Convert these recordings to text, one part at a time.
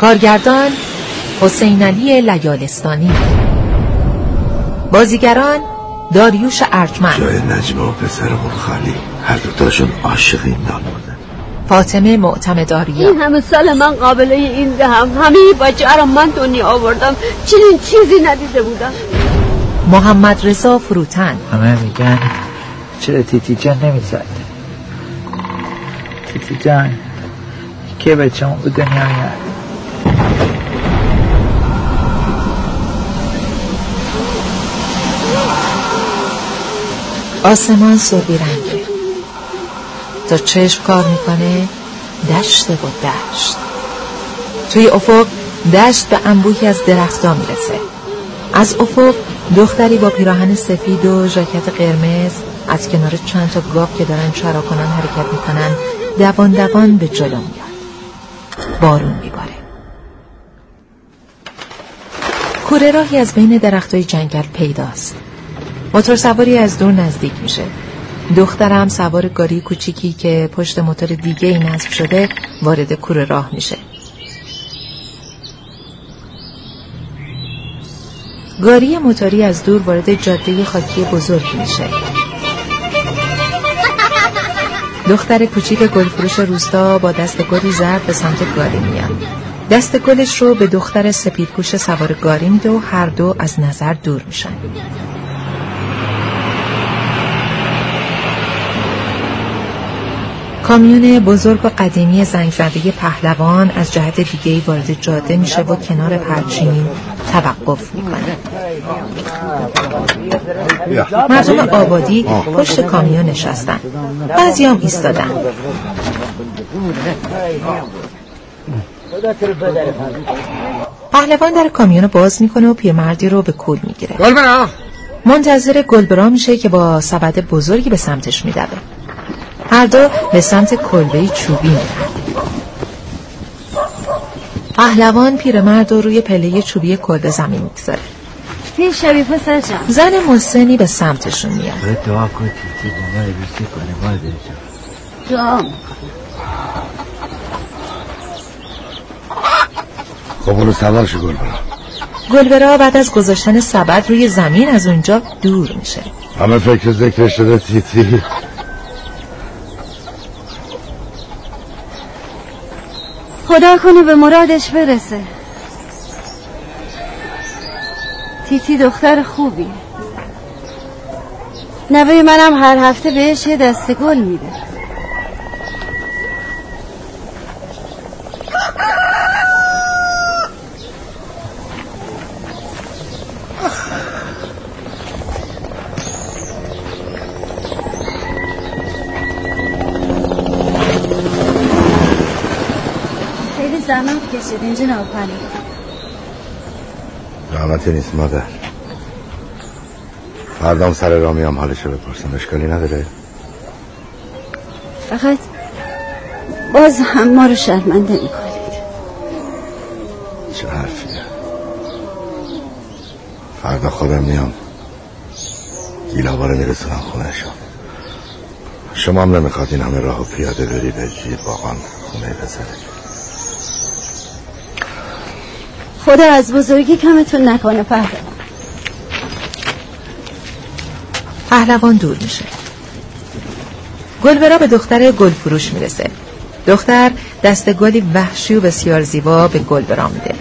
کارگردان حسین علی لیالستانی. بازیگران داریوش ارجمند. جای نجمه و پسرمون خالی. هر دوتاشون عاشق این نان بودن. فاطمه معتمداریا این همه سال من قابله این دهم همه بچه را من دنیا آوردم. چنین چیزی ندیده بودم. محمد رضا فروتن. همه میگن چرا تیتی جان نمی‌زد؟ تیتی جان که بچه اون به دنیا میاد؟ آسمان سربی رنگه تا چشم کار می‌کنه دشت و دشت. توی افق دشت به انبوهی از درختا می‌رسه. از افق دختری با پیراهن سفید و ژاکت قرمز از کنار چند تا گاو که دارن چراکنان حرکت می‌کنن دوان دوان به جلو میاد. بارون میباره. کوره راهی از بین درختای جنگل پیداست. موتور سواری از دور نزدیک میشه. دخترم سوار گاری کوچیکی که پشت موتور دیگه ای نصب شده وارد کوره راه میشه. گاری موتوری از دور وارد جاده خاکی بزرگ میشه. دختر کوچیک گلفروش روستا با دست گلی زرد به سمت گاری میاد. دست گلش رو به دختر سپیدپوش سوار گاری میده و هر دو از نظر دور میشن. کامیون بزرگ و قدیمی زنگ زده پهلوان از جهت دیگه وارد جاده میشه و کنار پرچین توقف می‌کنه. مردم آبادی پشت کامیون نشستن. بعضی هم ایستادن. پهلوان در کامیون باز می‌کنه و پیرمردی رو به کل می‌گیره. منتظر گلبرا میشه که با سبد بزرگی به سمتش میدوه. هر دو به سمت کلبه چوبی میرن. پهلوان پیرمرد رو روی پله چوبی کلبه زمین می‌گذاره. پیش شوی پسر جان. زن مسنی به سمتشون میاد. دعا کن تیتی با ما عروسی کنه مادر جان. جام خب اونو سوار شو گلبرا. گلبرا بعد از گذاشتن سبد روی زمین از اونجا دور میشه. همه فکر ذکر شده تیتی خدا کنه به مرادش برسه. تیتی دختر خوبی. نوه منم هر هفته بهش یه دسته گل میده. کشیدین جناب زحمتی نیست مادر. فردام سر را میام حالشو بپرسم. اشکالی نداره؟ فقط باز هم ما رو شرمنده می‌کنید. چه حرفیه؟ فردا خودم میام. گیلابا رو میرسونم خونهشون شما هم نمی‌خواد این همه راه و پیاده بری به جیر باقان خونه خدا از بزرگی کمتون نکنه پهلوان پهلوان دور میشه. گلبرا به دختر گل فروش می‌رسه. دختر دست گلی وحشی و بسیار زیبا به گلبرا میده.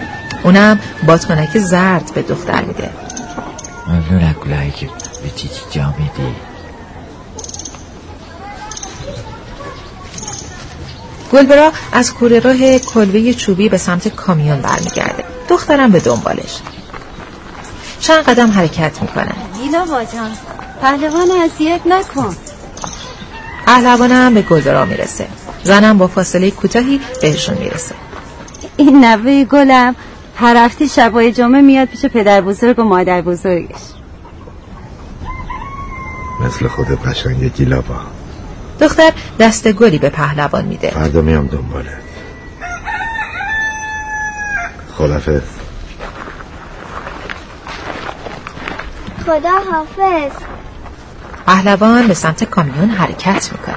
اونم بادکنک زرد به دختر میده. ممنون از گلایی که به تیتی جا میدی. گلبرا از کوره راه کلبه چوبی به سمت کامیون برمیگرده. دخترم به دنبالش. چند قدم حرکت می‌کنن گیلا باجان پهلوان اذیت نکن. پهلوانم به گلبرا می‌رسه. زنم با فاصله کوتاهی بهشون می‌رسه. این نوه گلم هر هفته شبای جمعه میاد پیش پدر بزرگ و مادر بزرگش. مثل خود قشنگ گیلابا. دختر دست گلی به پهلوان میده. فردا میام دنبالت خدافز خدا حافظ. پهلوان به سمت کامیون حرکت می‌کنه.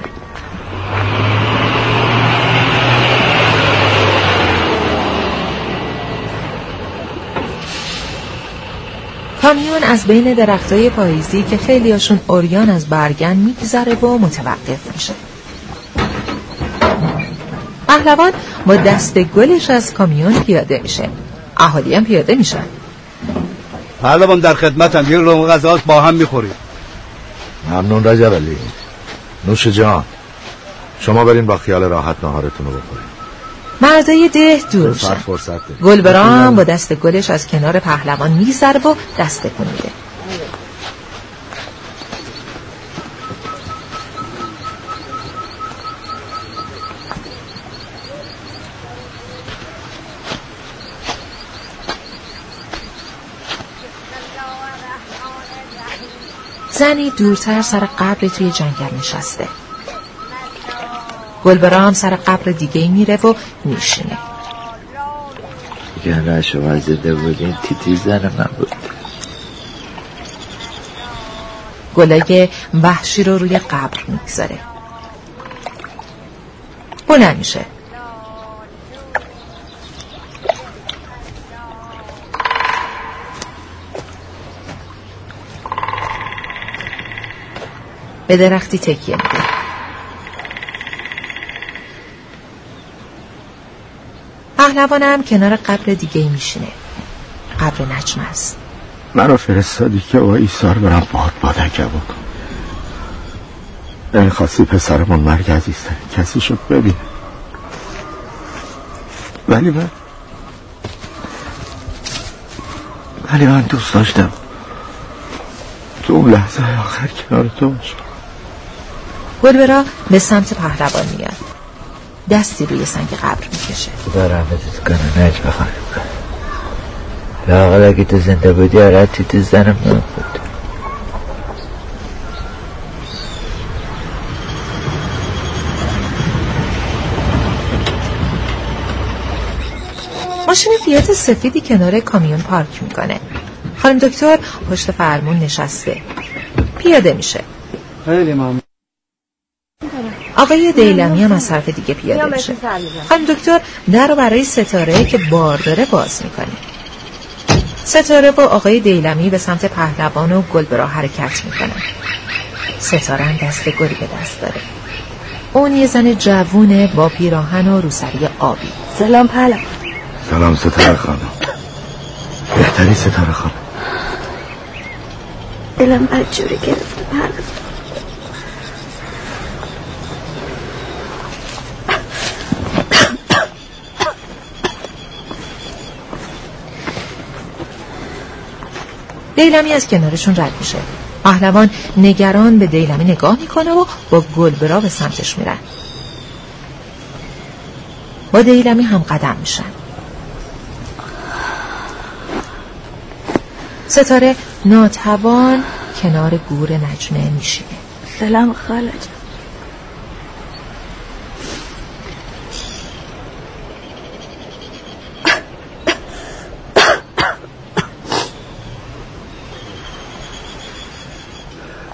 کامیون از بین درختای پاییزی که خیلیاشون اوریان از برگن میگذره و متوقف میشه. پهلوان با دست گلش از کامیون پیاده میشه. اهالی هم پیاده میشن. پهلوان در خدمتم یک روم غذات با هم می‌خوریم. ممنون رجب علی. نوش جان شما برین با خیال راحت نهارتون رو بخورید مردای ده دور میشن. فرصت. ده. گلبرا هم با دست گلش از کنار پهلوان میگذره و دست تکون میده زنی دورتر سر قبر توی جنگل نشسته. گلبرا هم سر قبر دیگه میره و میشینه. اگر رشو وزیده بودین تیتی زن من بود. گلای وحشی رو روی قبر می‌گذاره. بلند میشه. به درختی تکیه میده پهلوانم کنار قبر دیگه میشینه. قبر نجم است. منو فرستادی که با ایثار برم باد بادکه بکن. نمی‌خواستی پسرمون مرگ عزیزتر کسی شد ببین ولی من ولی من دوست داشتم. تو اون لحظه آخر کنار تو باشم گلبرا به سمت پهلوان میاد. دستی روی سنگ قبر می‌کشه. خدا رحمتت کنه نجم خانم لاغل اگه تو زنده بودی آره تیتی زن من بود ماشین فیات سفیدی کنار کامیون پارک می‌کنه. خانم دکتر پشت فرمون نشسته. پیاده میشه. خیلی ممنون. آقای دیلمی هم از طرف دیگه پیاده میشه. خانم دکتر در رو برای ستاره که بار داره باز می‌کنه. ستاره و آقای دیلمی به سمت پهلوان و گلبرا حرکت می‌کنن ستاره هم دست گلی به دست داره. اون یه زن جوونه با پیراهن و روسری آبی. سلام پهلوان. سلام ستاره خانم. بهتری ستاره خانم. دلم بدجوری گرفته پهلوان. دیلمی از کنارشون رد میشه. پهلوان نگران به دیلمی نگاه می‌کنه و با گلبرا به سمتش میرن. با دیلمی هم قدم میشن. ستاره ناتوان کنار گور نجمه میشینه. سلام خاله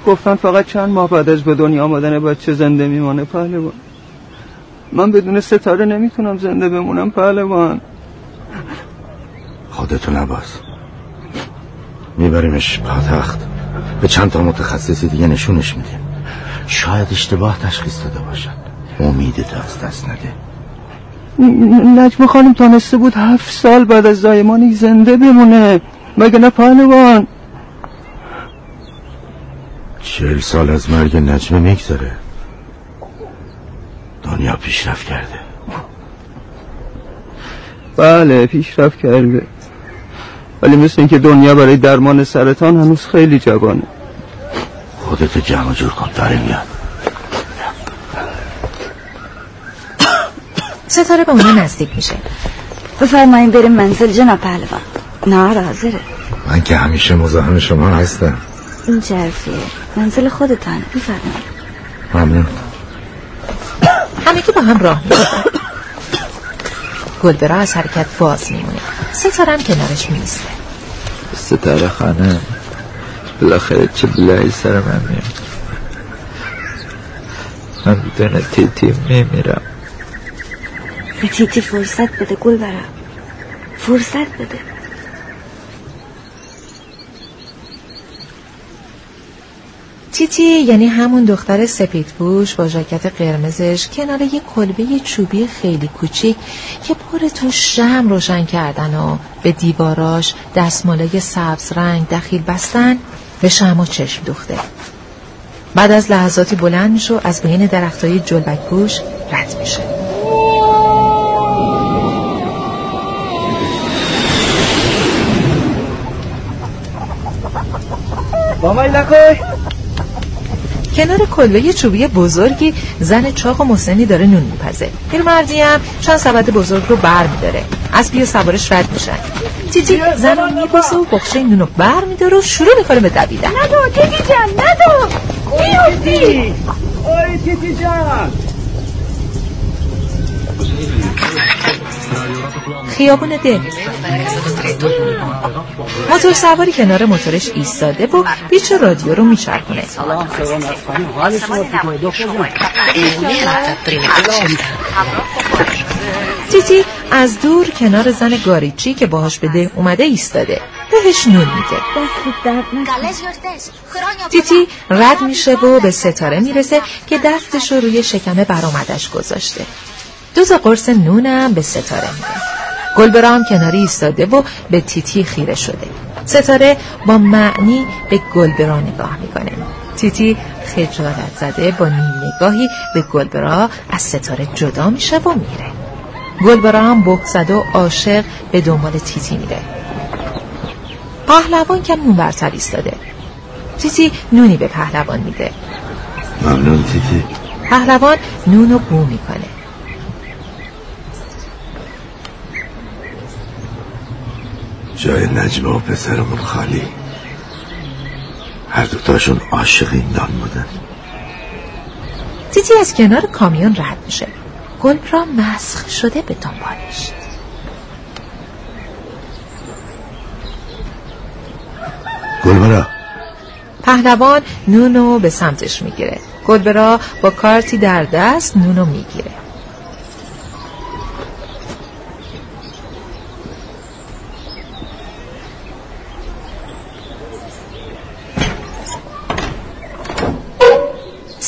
گفتن فقط چند ماه بعد از به دنیا آمدن بچه زنده میمانه پهلوان. من بدون ستاره نمی‌تونم زنده بمونم پهلوان. خودتو نباز. میبریمش پاتخت به چند تا متخصصی دیگه نشونش میدیم. شاید اشتباه تشخیص داده باشن امیدتو از دست نده. نجم خانم تانسته بود هفت سال بعد از زایمانی زنده بمونه. مگه نه پهلوان؟ چهل سال از مرگ نجمه میگذره دنیا پیشرفت کرده. بله پیشرفت کرده. ولی مثل اینکه دنیا برای درمان سرطان هنوز خیلی جوانه. خودتو جمع جور کن داره میاد. ستاره به اونها نزدیک میشه. بفرمایین بریم منزل جناب پهلوان. نهار حاضره. من که همیشه مزاحم شما هستم. این جرفیه. منزل خودتانه بفرمایین ممنون. همه که با هم راه گلبرا از حرکت باز میمونه. ستاره هم کنارش میسته ستاره خانم بالاخره چه بلایی سر من میاد. من بدون تیتی میمیرم. به تیتی فرصت بده گل برم فرصت بده. تیتی یعنی همون دختر سپید پوش با ژاکت قرمزش کنار یه کلبه چوبی خیلی کوچیک که پر تو شم روشن کردن و به دیواراش دستمالای سبز رنگ دخیل بستن به شما چشم دوخته. بعد از لحظاتی بلند میشه و از بین درختای جلبک پوش رد میشه. مامای لکوی کنار کلبه چوبی بزرگی زن چاق و مسنی داره نون میپزه. پیرمردی هم چند سبد بزرگ رو بر میداره. از بیا سوارش رد میشن. تیتی زن رو میبوسه و بخشه نون رو بر میداره و شروع می‌کنه به دویدن. ندو تیتی جان ندو بیفتی آی تیتی جان! خیابون دل. موتور سواری کنار موتورش ایستاده و پیچ رادیو رو میچرخونه. تیتی از دور کنار زن گاریچی که باهاش بده اومده ایستاده. بهش نون میده. تیتی رد میشه و به ستاره می‌رسه که دستش رو روی شکم برآمدش گذاشته. دو تا قرص نونم به ستاره میده. گلبرا هم کناری ایستاده و به تیتی خیره شده. ستاره با معنی به گلبرا نگاه می‌کنه. تیتی خجالت زده با نیم نگاهی به گلبرا از ستاره جدا میشه و میره. گلبرا هم بغزده و عاشق به دنبال تیتی میره. پهلوان کم اون برتر ایستاده. تیتی نونی به پهلوان میده. ممنون تیتی. پهلوان نون رو بو می‌کنه. جای نجمه و پسرمون خالی. هر دوتاشون عاشق این نان بودن. تیتی از کنار کامیون رد میشه. گلبرا مسخ شده به دنبالش. گلبرا پهلوان نونو به سمتش می‌گیره. گلبرا با کارتی در دست نونو می‌گیره.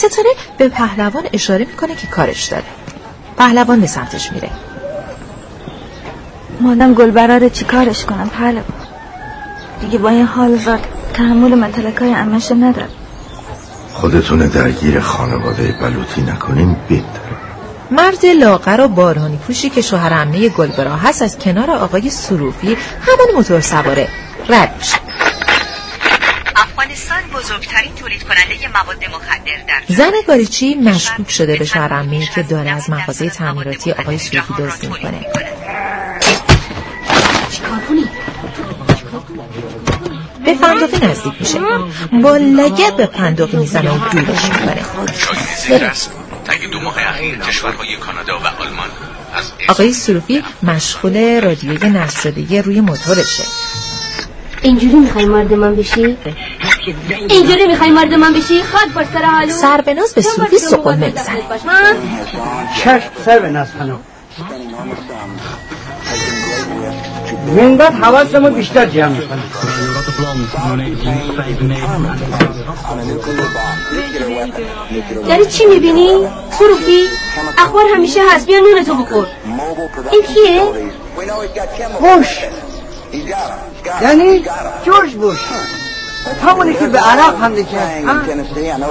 ستاره به پهلوان اشاره می‌کنه که کارش داره. پهلوان به سمتش میره. مادم گلبرا رو چی کارش کنم پهلوان؟ دیگه با این حال زاد تحمل متلکای امشه ندار خودتون درگیر خانواده بلوطی نکنین بهتره مرد لاغر و بارانی پوشی که شوهر عمه گلبرا هست از کنار آقای سروفی همون موتور سواره. رد میشه. افغانستان بزرگترین تولید کننده مواد مخدر در زن گاریچی مشکوک شده به عمه که داره از مغازه تعمیراتی آقای سروفی دزدی می‌کنه. به فندقی نزدیک میشه. با لگت به فندقی می‌زنه و دورش می‌کنه. تنگ دو ماه اخیر کشورهای کانادا و آلمان آقای سروفی مشغول رادیوی نصب شده روی موتورشه. اینجوری می‌خوای مرد من بشی؟ اینجوری می‌خوای مرد من بشی؟ خاک بر سر حالو سربناز به سروفی سقلمه می‌زنه چشم سر به نصف خانم من بعد حواسمو بیشتر جمع می‌کنم داری چی می‌بینی؟ سروفی؟ اخبار همیشه هست بیا نونتو بخور این کیه؟ خوش یعنی جورج بوش. همونی که به عراق حمله کرد؟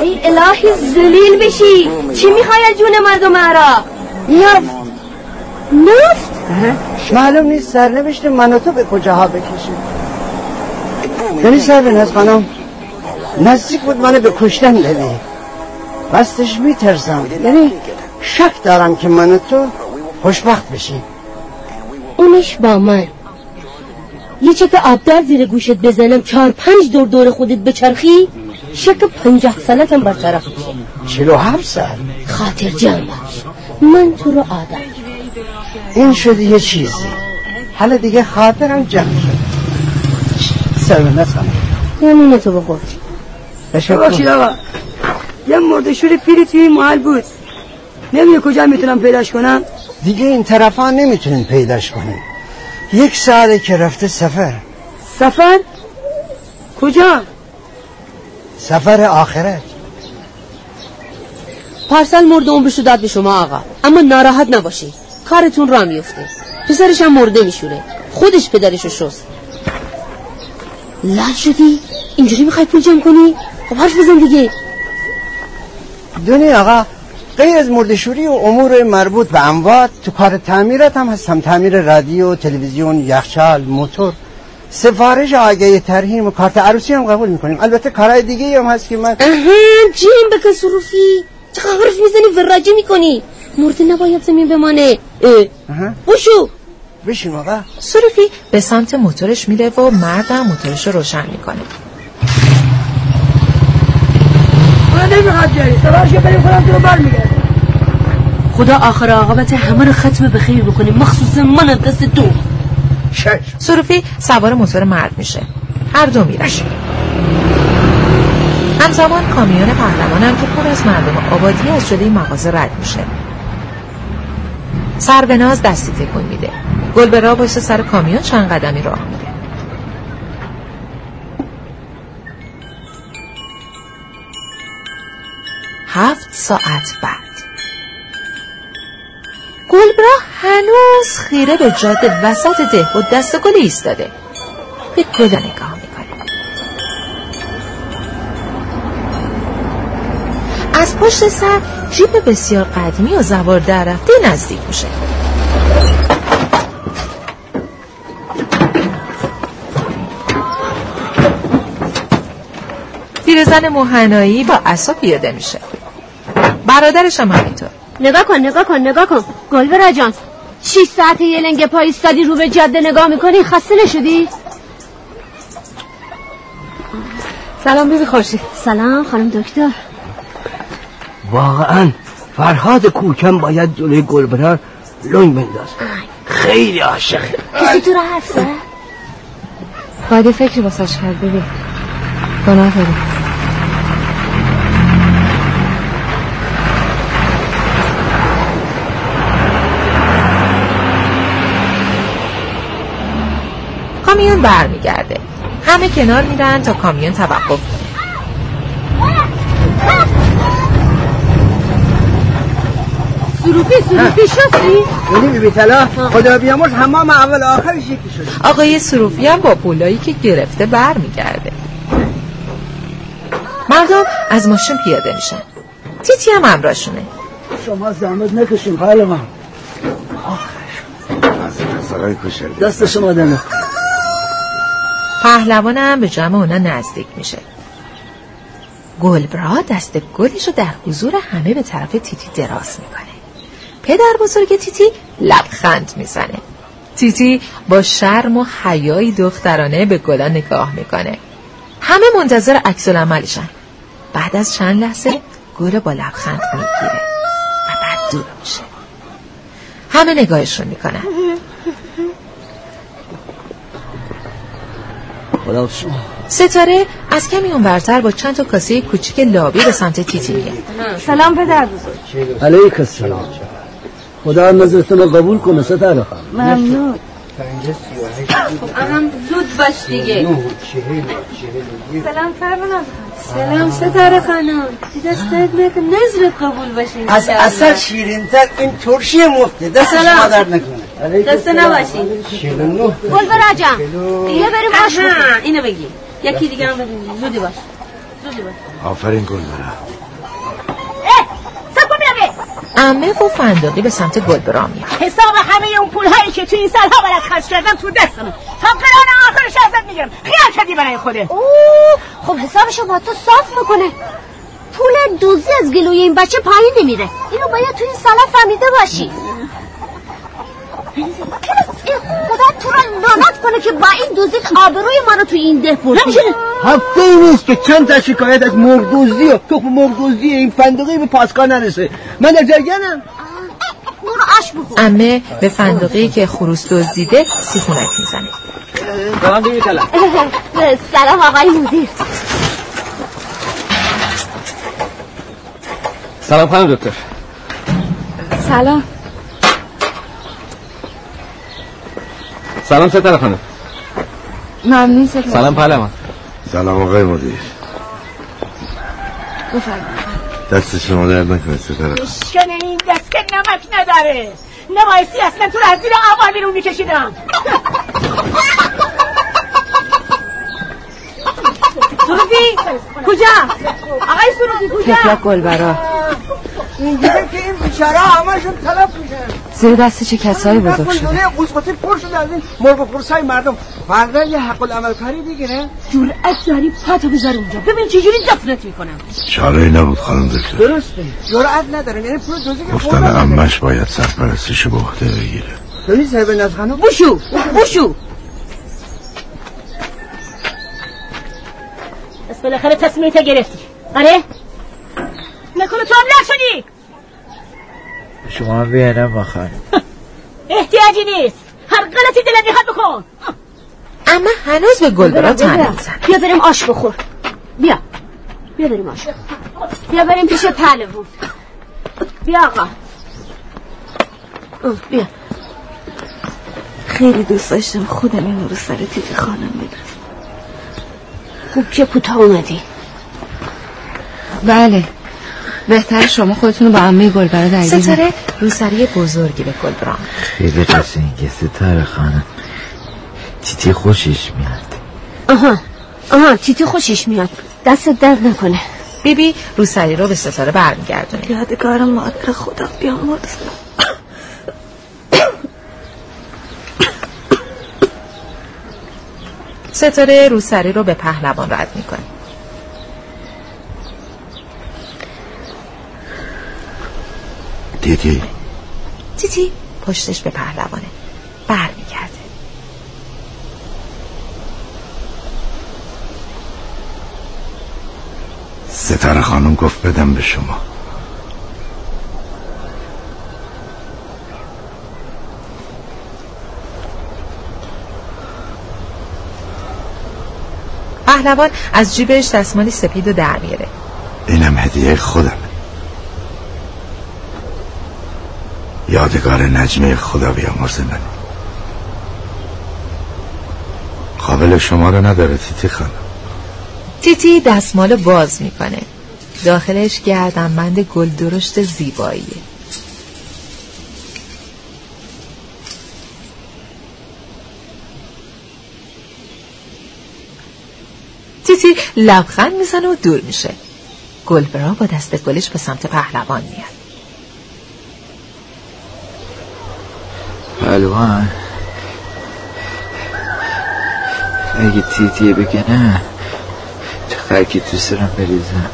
ای الهی زلیل بشی. چی می‌خوای از جون مردم عراق؟ نفت؟ نفت؟ معلوم نیست سرنوشت من و تو به کجاها بکشیم یعنی سربناز خانم نزدیک بود منو به کشتن بده بستش میترسم. یعنی شک دارم که من و تو خوشبخت بشیم اونش با من. یه چک آبدار زیر گوشت بزنم چهار پنج دور دور خودت بچرخی؟ شک پنجاه سالتم برطرف میشه چلو هفت سال؟ خاطر جمع باش. من تو رو آدم. این شد یه چیزی. حالا دیگه خاطرم جمع شد. سربناز خانم. یا نونتو بخور. تشکر آقا. یه مردشور پیری توی این محل بود. نمی‌دونی کجا می‌تونم پیداش کنم؟ دیگه این طرفا نمی‌تونین پیداش کنین یک ساله که رفته سفر. سفر؟ کجا؟ سفر آخرت. پارسال مرده عمرشو داد به شما آقا. اما ناراحت نباشی. کارتون را میفته پسرش هم مرده میشوره. خودش پدرشو شست. لال شدی؟ اینجوری می‌خوای پول جمع کنی؟ خب حرف بزن دیگه. دونی آقا غیر از مردشوری و امور مربوط به اموات تو کار تعمیرات هم هستم. تعمیر رادیو تلویزیون یخچال موتور. سفارش آگهی ترهیم و کارت عروسی هم قبول می‌کنیم. البته کارهای دیگه هم هست که من اها جیم بکن صروفی چقدر حرف می‌زنی؟ وراجه می‌کنی. مرده نباید زمین بمانه. اه. بشو. بشین آقا. صروفی به سمت موتورش میره و مردم موتورش رو روشن می‌کنه. من نمی‌خواد جایی سوارش بریم خودم تو رو خدا آخر عاقبت همه رو ختم به خیر بکنه مخصوصا من از دست تو. صروفی سوار موتور مرد میشه. هر دو میرن. همزمان کامیون پهلوان هم که پر از مردم آبادی از جلوی مغازه رد میشه. سر به ناز دستی تکون میده. گل به راه سر کامیون چند قدمی راه میره. هفت ساعت بعد. گلبرا هنوز خیره به جاده وسط ده و دست گل ایستاده. به گل نگاه می‌کنه. از پشت سر جیب بسیار قدیمی و زوار در رفته نزدیک میشه. پیرزن موهنایی با اصا پیاده میشه. برادرش هم همینطور نگاه کن نگاه کن نگاه کن. گلبرا جان 6 ساعت یه لنگ پای ایستادی رو به جاده نگاه می‌کنی خسته نشدی؟ سلام بیبی خوشی سلام خانم دکتر. واقعا فرهاد کوکم باید جلوی گلبرار لنگ بنداز. خیلی عاشقه کسی تو زد؟ باید فکری واسش کرد ببین گناه داری. کامیون برمیگرده. همه کنار میرن تا کامیون توقف کنه. سروپی سروپی شستی؟ یعنی بیبی تلا خدا بیامرز همام اول آخرش یکی شد آقای سروفی هم با پولایی که گرفته برمیگرده. مردم از ماشین پیاده میشن. تیتی هم همراهشونه. شما زحمت نکشین حال من. سرای کشل دست شما دنه پهلوان هم به جمع اونا نزدیک میشه. گلبرا دست گلش رو در حضور همه به طرف تیتی دراز می‌کنه. پدر بزرگ تیتی لبخند می‌زنه. تیتی با شرم و حیای دخترانه به گلا نگاه می‌کنه. همه منتظر عکس العملشن. بعد از چند لحظه گل با لبخند می‌گیره و بعد دور میشه. همه نگاهشون می‌کنن. خدا شما ستاره از کمی اونورتر با چند تا کاسه کوچیک لابی به سمت تیتی میگه. سلام پدر بزرگ. علیک السلام. خدا نظرتون رو قبول کنه ستاره خانم. ممنون. هم زود باش دیگه. سلام فرمان سلام ستاره خانم. دستت نکن نظرت قبول باشه از اصل شیرینتر این ترشی مفته. دست سلام. شما درد نکنه. نباشین شیرین گل براجم یه بریم آش اینو بگی. یکی دیگه هم بدیم زودی باش. زودی باش. آفرین گل برا سب کن میرم امه و فندقی به سمت گلبرا میاد. حساب همه اون پول هایی که تو این سالها برات خرج کردم تو دستم تا قرار آخرش ازت می‌گیرم خیال کردی برای خوده. اوه خب حسابشو با تو صاف می‌کنه. پول دوزی از گلوی این بچه پایین نمیره. اینو باید تو این سالا فهمیده باشی خدا تو رو لعنت کنه که با این دوزی آبروی ما رو تو این ده بردی هفته ای نیست که چند تا شکایت از مرغدوزی و تخم مرغدوزی این فندقی به پاسکار نرسه. من در جرگنم برو آش بخور. امه به فندقی که خروس دزدیده سیخونک می‌زنه. سلام بیبی تلا سلام آقای مدیر. سلام خانم دکتر. سلام. سلام ستاره خانم ممنون ستاره سلام پهلوان. سلام آقای مدیر. بفرمایید. دست شما درد نکنه ستاره شکن این دست که نمک نداره. نبایستی اصلا تو رو از زیر آقا بیرون میکشیدم. سروزی کجا؟ آقای سروزی کجا؟ تفلک گلبرا؟ اینجوری که این بیچاره همشون تلف میشن زیر دست چه کسایی بزرگ شده؟ دنیا قوزقاطی پر شده از این مرغ پرسای مردم. فردا یه حق العمل کاری دیگه نه جرأت داری پاتو بذار اونجا ببین چجوری دفنت می‌کنم. چاره نبود خانم دکتر. درسته. جرأت نداره. یعنی پول دوزی که گفتن امش باید سرپرستش به عهده بگیره. داری صاحب از خانم. بوشو بوشو. بالاخره تصمیمت گرفتی. آره؟ نکنه تو هم نشدی! شما هم بیانم با خانم احتیاجی نیست. هر غلطی دلت می‌خواد بکن. اما هنوز به گلبرا تن بیا بریم آش بخور. بیا. بیا بریم آش. بیا بریم پیش پهلوون بیا آقا. بیا. خیلی دوست داشتم خودم این رو سر تیتی خانم بدرسم خوب که کوتاه اومدی. بله. بهتر شما خودتون رو با عمه گلبرا درگیر ستاره روسری بزرگی به گلبرا خیلی قشنگه ستاره خانم. تیتی خوشش میاد. آها. آها تیتی خوشش میاد. دست درد نکنه. بیبی روسری رو به ستاره برمیگردونه یادگار مادر خدا بیامرز ستاره روسری رو به پهلوان رد می‌کنه. دیدی؟ تیتی پشتش به پهلوانه. برمیگرده. ستاره خانم گفت بدم به شما. پهلوان از جیبش دستمالی سپید و در میاره. اینم هدیه خودم. یادگار نجمه خدا بیامرز من. قابل شما رو نداره تیتی خانم. تیتی دستمال باز می‌کنه. داخلش گردنبند گل درشت زیباییه. تیتی لبخند می‌زنه و دور میشه. گلبرا با دست گلش به سمت پهلوان میاد. پهلوان. اگه تیتیه بکنه چه خرکی تو سرم بریزم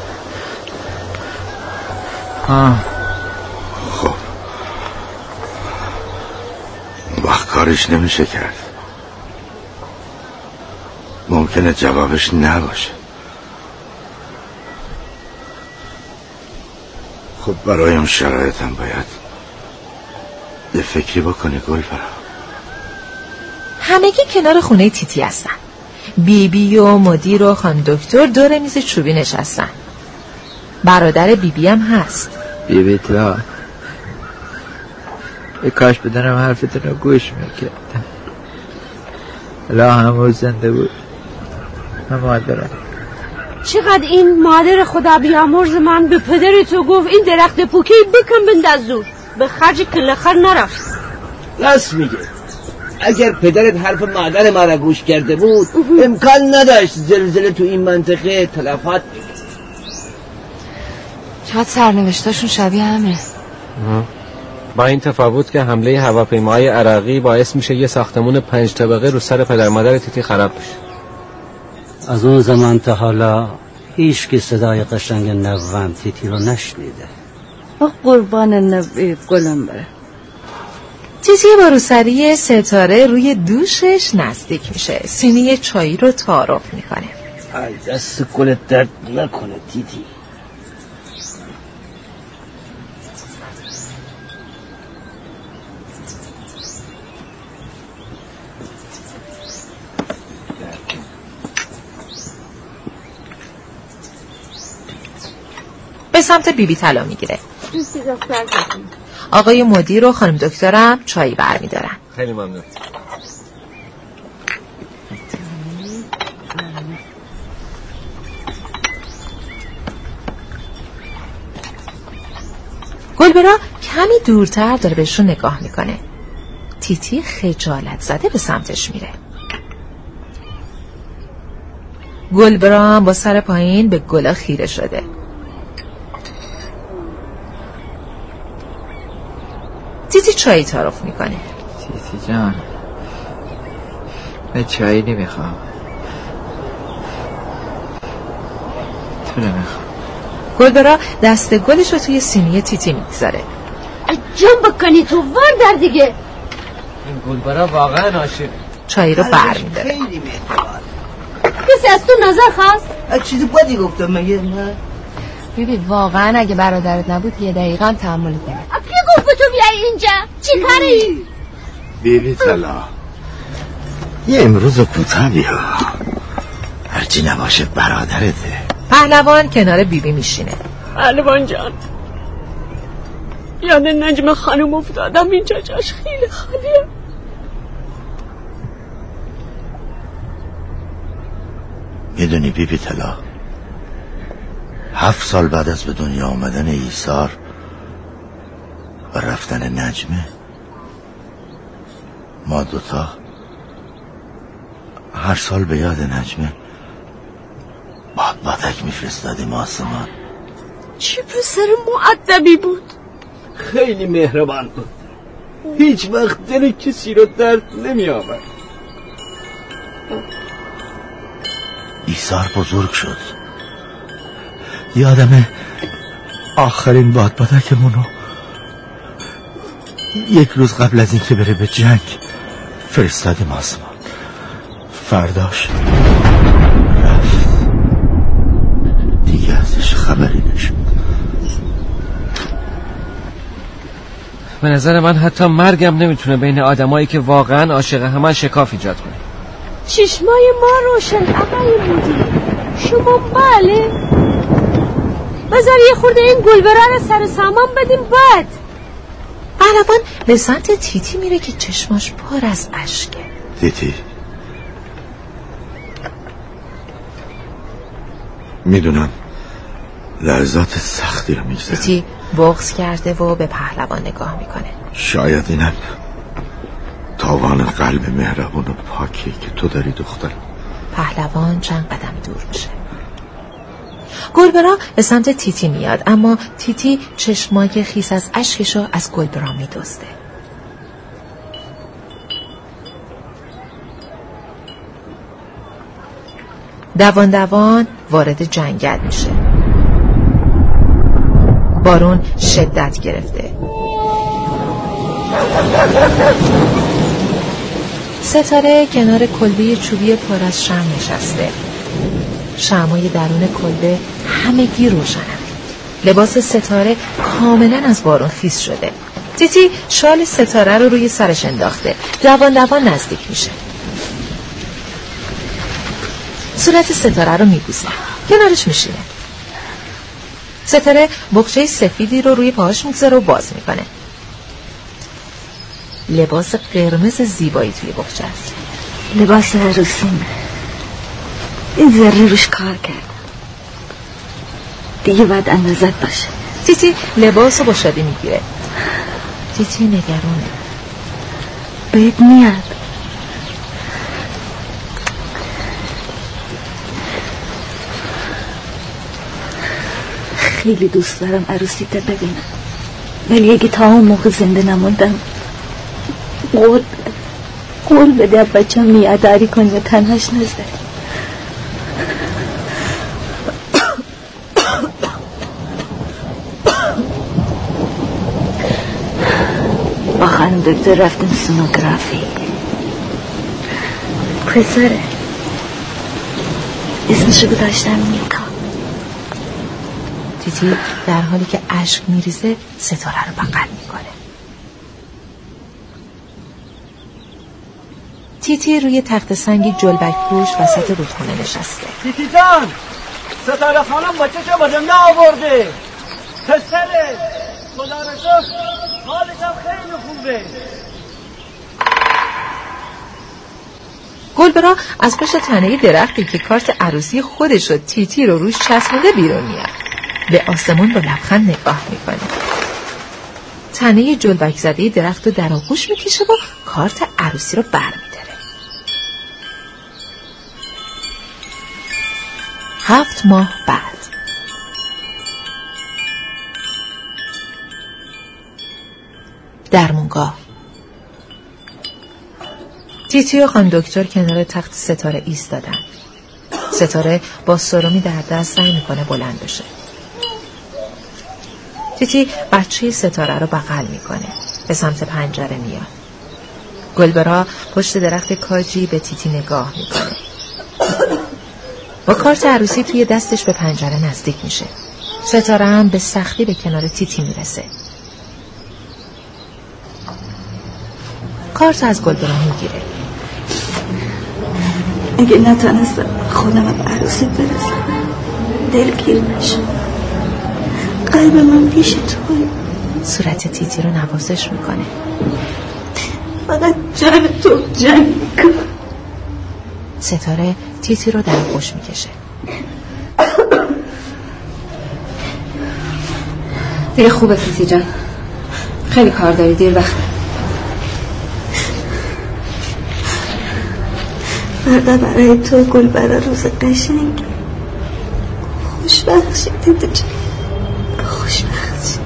آه. خب. وقت کارش نمیشه کرد. ممکنه جوابش نباشه. خب برای اون شرایطم باید یه فکری بکنی گل برام همگی کنار خونه تیتی هستن. بیبی و مدیر و خان دکتر دور میز چوبی نشستن. برادر بیبی هم هست. بی اطلاع یه کاش بدنم حرفتون رو گوش می‌کردم لا همه زنده بود. مادرم چقدر این مادر خدا بیامرز من به پدر تو گفت این درخت پوکی بکن بنداز دور به خرج کلخر نرفت. راست میگه. اگر پدرت حرف مادر ما را گوش کرده بود امکان نداشت زلزله تو این منطقه تلفات. چقدر سرنوشتاشون شبیه همه با این تفاوت که حمله هواپیماهای عراقی باعث میشه یه ساختمون پنج طبقه رو سر پدر مادر تیتی خراب بشه. از اون زمان تا حالا هیچ که صدای قشنگ نوام تیتی رو نشنیده. آه قربان نبی گلم بره. تیتی با روسری ستاره روی دوشش نزدیک میشه. سینی چایی رو تعارف می‌کنه. ای دست گلت درد نکنه تیتی. به سمت بیبی طلا می‌گیره. آقای مدیر و خانم دکترم چایی برمیدارن خیلی ممنون. گلبرا کمی دورتر داره بهشون نگاه می‌کنه. تیتی خجالت زده به سمتش میره. گلبرا هم با سر پایین به گلا خیره شده تیتی چایی تعارف می‌کنه تیتی جان به چایی نمی‌خوام. تو نمی‌خوام. گلبرا دست گلش رو توی سینی تیتی می‌گذاره. جمع بکنی تو وار در دیگه. این گلبرا واقعا عاشق. چایی رو بر میداره. کسی از تو نظر خواست؟ چیزی بدی گفتم مگه؟ نه. بیبی واقعا اگه برادرت نبود یه دقیقه هم تحمل کنه کی گفت تو بیای اینجا. چی کاری؟ بیبی تلا یه امروز کوتاه بیا. هرچی نباشه برادرته پهلوان کنار بیبی میشینه. پهلوان جان. یاد نجم خانم افتادم. اینجا جاش خیلی خالیه. می‌دونی بیبی تلا هفت سال بعد از به دنیا آمدن ایثار و رفتن نجمه؟ ما دوتا هر سال به یاد نجمه. باد بادک میفرستادیم آسمان. چی پسر معدبی بود. خیلی مهربان بود. هیچ وقت دل کسی رو درد نمی آورد. ایثار بزرگ شد. یادمه آخرین باد بادکمونو یک روز قبل از اینکه بره به جنگ فرستادیم آسمان. فرداش رفت دیگه ازش خبری نشد. به نظر من حتی مرگم نمی‌تونه بین آدمایی که واقعا عاشق همه شکاف ایجاد کنه. چشمای ما روشن آقای بودی. شما بله. بذار یه خورده این گلبره رو سر سامان بدیم بعد. پهلوان به سمت تیتی میره که چشماش پر از اشکه. تیتی. می‌دونم. لحظات سختی رو میگذرم تیتی بغز کرده و به پهلوان نگاه می‌کنه. شاید اینم تاوان قلب مهربون و پاکی که تو داری دخترم پهلوان چند قدم دور میشه. گلبرا به سمت تیتی میاد اما تیتی چشمای خیس از اشکشو از گلبرا میدزده. دوان دوان وارد جنگل میشه. بارون شدت گرفته. ستاره کنار کلبه چوبی پر از شم نشسته. شمای درون کلبه همگی روشنن لباس ستاره کاملا از بارون خیس شده. تیتی شال ستاره رو روی سرش انداخته. دوان دوان نزدیک میشه. صورت ستاره رو میبوسه. کنارش میشینه. ستاره بخچه سفیدی رو روی پاهاش می‌گذاره و باز می‌کنه. لباس قرمز زیبایی توی بخچه است. لباس عروسیم. این ذره روش کار کرد. دیگه باید اندازت باشه. تیتی لباس رو با شادی می‌گیره. تیتی نگرانه. بهت میاد. خیلی دوست دارم عروسی تا ببینم. ولی اگه تا اون موقع زنده نموندم قول بده. قول بده بچه میاداری کنی و تنهاش نزده. خانم دکتر رفتیم سونوگرافی پسره. اسمشو گذاشتم نیکا تیتی در حالی که اشک میریزه ستاره رو بغل می‌کنه. تیتی روی تخت سنگی جلبک پوش وسط رودخونه نشسته. تیتی جان ستاره خانم بچه چه با زنده آورده. پسره خدا رو حالش گلبرا از پشت تنه درختی که کارت عروسی خودش و تیتی رو روش چسبونده بیرون میاد. به آسمون با لبخند نگاه می‌کنه. تنه جلبک زده درخت رو در آغوش می‌کشه و کارت عروسی رو برمیداره. هفت ماه بعد. درمونگاه تیتی و خان دکتر کنار تخت ستاره ایستادن. ستاره با سرومی در دست سعی می‌کنه بلند بشه. تیتی بچه ستاره رو بغل می‌کنه. به سمت پنجره میاد. گلبرا پشت درخت کاجی به تیتی نگاه می‌کنه. با کارت عروسی توی دستش به پنجره نزدیک میشه. ستاره هم به سختی به کنار تیتی می‌رسه. کارت از گلبرا می‌گیره. اگه نتونستم خودم به عروسی برسم دلگیر نشم قلب من پیش توی صورت تیتی رو نوازش می‌کنه. فقط جان تو جان کن. ستاره تیتی رو در خوش می‌کشه. دیگه خوبه تیتی جان. خیلی کار داری دیر وقت. فردا برای تو گل برا روز قشنگ. دیده جان. خوشبخت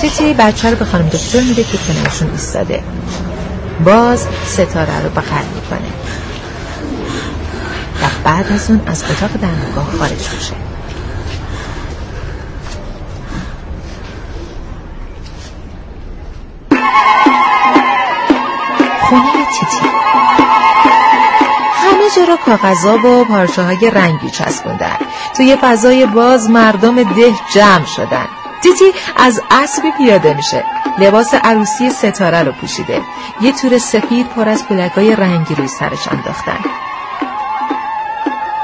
شی تیتی بچه رو به خانم دکتر میده که کنارشون ایستاده. باز ستاره رو بغل می‌کنه. بعد از اون از اتاق درمانگاه خارج میشه. خونه تیتی. همه جا را کاغذا و پارچه های رنگی چسبوندن. توی فضای باز مردم ده جمع شدن. تیتی از اسبی پیاده میشه. لباس عروسی ستاره رو پوشیده. یه تور سفید پر از پلکای رنگی روی سرش انداختن.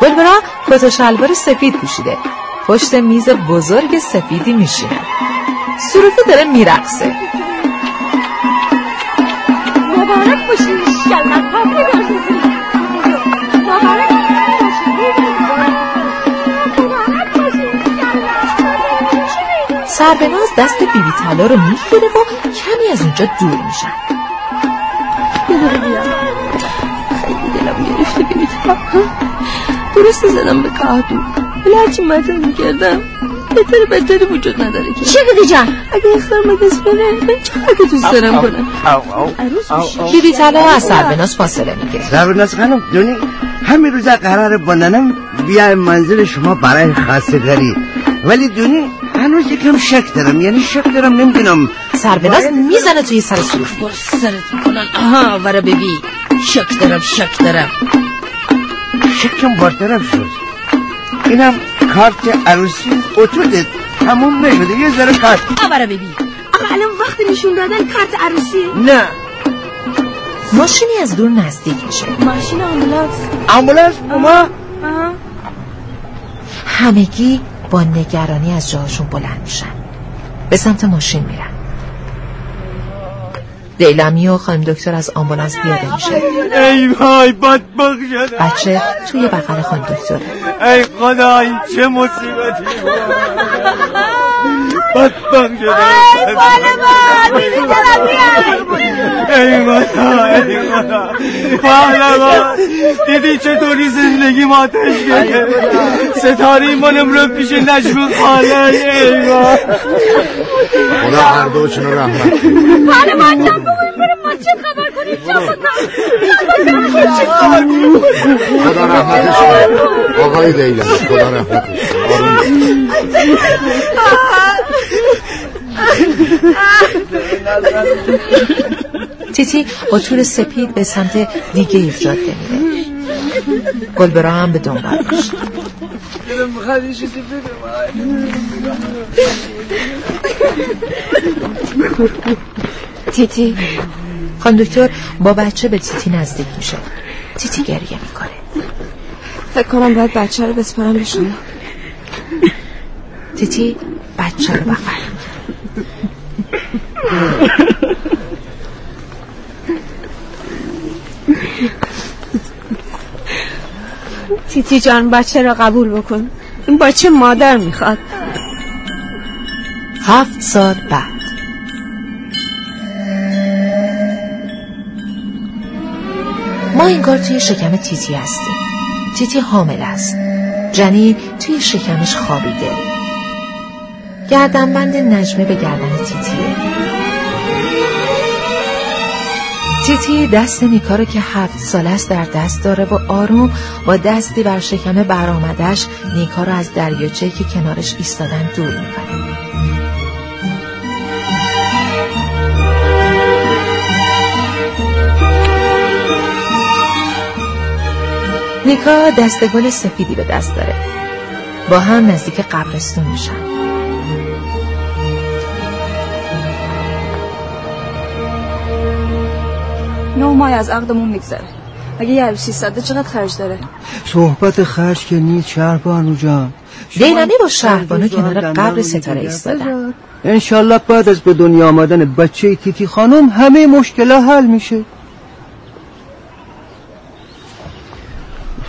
گلبرا کت و شلوار سفید پوشیده. پشت میز بزرگ سفیدی میشینه. سروفه داره میرقصه. مبارک باشی سربناز دست بیبی طلا رو می‌گیره و کمی از اونجا دور میشن خیلی دلم گرفته بیبی طلا. درست زدم به کادو. ولی هرچی مطل می‌کردم. بهتر بهتری وجود نداره که. چی بودی جان؟ اگه اختار مگس بره من چقدر دوست دارم کنم؟ بیبی طلا از سربناز فاصله می‌گیره سربناز خانم دونی همین روزا قرار با ننم بیایم منزل شما برای خواستگاری. ولی دونی هنوز یکم شک دارم یعنی شک دارم نمی‌دونم. سربناز می‌زنه توی سر سروف سرت می‌کنن آها ورا ببی شک دارم شک دارم. شکم بارترم شد. اینم کارت عروسی اتودت تموم نشده. یه ذره کارت ورا ببی آقا الان وقت نشون دادن کارت عروسی. نه. ماشینی از دور نزدیک میشه. ماشین آمبولانس. آمبولانس؟ ما همگی با نگرانی از جاهاشون بلند میشن. به سمت ماشین میرن. دیلمی و خانم دکتر از آمبولانس پیاده میشه. ای وای بدبخ شده. بچه توی بغل خانم دکتر. ای خدا این چه مصیبتی. بدبخ شده ای من بیبی ای خدا ای خدا پهلوان دیدی چطوری زندگی ما آتش گرفت ستاره ایمان امرو پیش نجم خاله ای خدا هر دوشون رو رحمت ما جان بگویم بریم مسجد خبر کنیم؟ خدا رحمتش کنه آقای دیلم خدا رحمتش آروم. تیتی با تور سپید به سمت دیگه ای جاده میره گلبرا هم به دنبالش تیتی کاندکتر با بچه به تیتی نزدیک میشه. تیتی گریه می‌کنه. فکر کنم باید بچه رو بسپارم به شما. تیتی بچه رو بغل تیتی جان بچه را قبول بکن. این بچه مادر می‌خواد. هفت سال بعد. ما این کار توی شکم تیتی هستیم. تیتی حامل است. جنین توی شکمش خوابیده. گردنبند نجمه به گردن تیتیه. تیتی دست نیکا رو که هفت سال است در دست داره و آروم با دستی بر شکم برآمدش نیکا رو از دریاچه که کنارش ایستادن دور می‌کنه نیکا دست گل سفیدی به دست داره. با هم نزدیک قبرستون میشن. نه ماه از عقدمون میگذره. اگه یه عروسی ساده چقدر خرج داره؟ صحبت خرج که نیست شهربانو جان. دیلمی با شهربانو کنار قبر ستاره ایستادن. انشالله بعد از به دنیا آمدن بچه تیتی خانم همه مشکل حل میشه.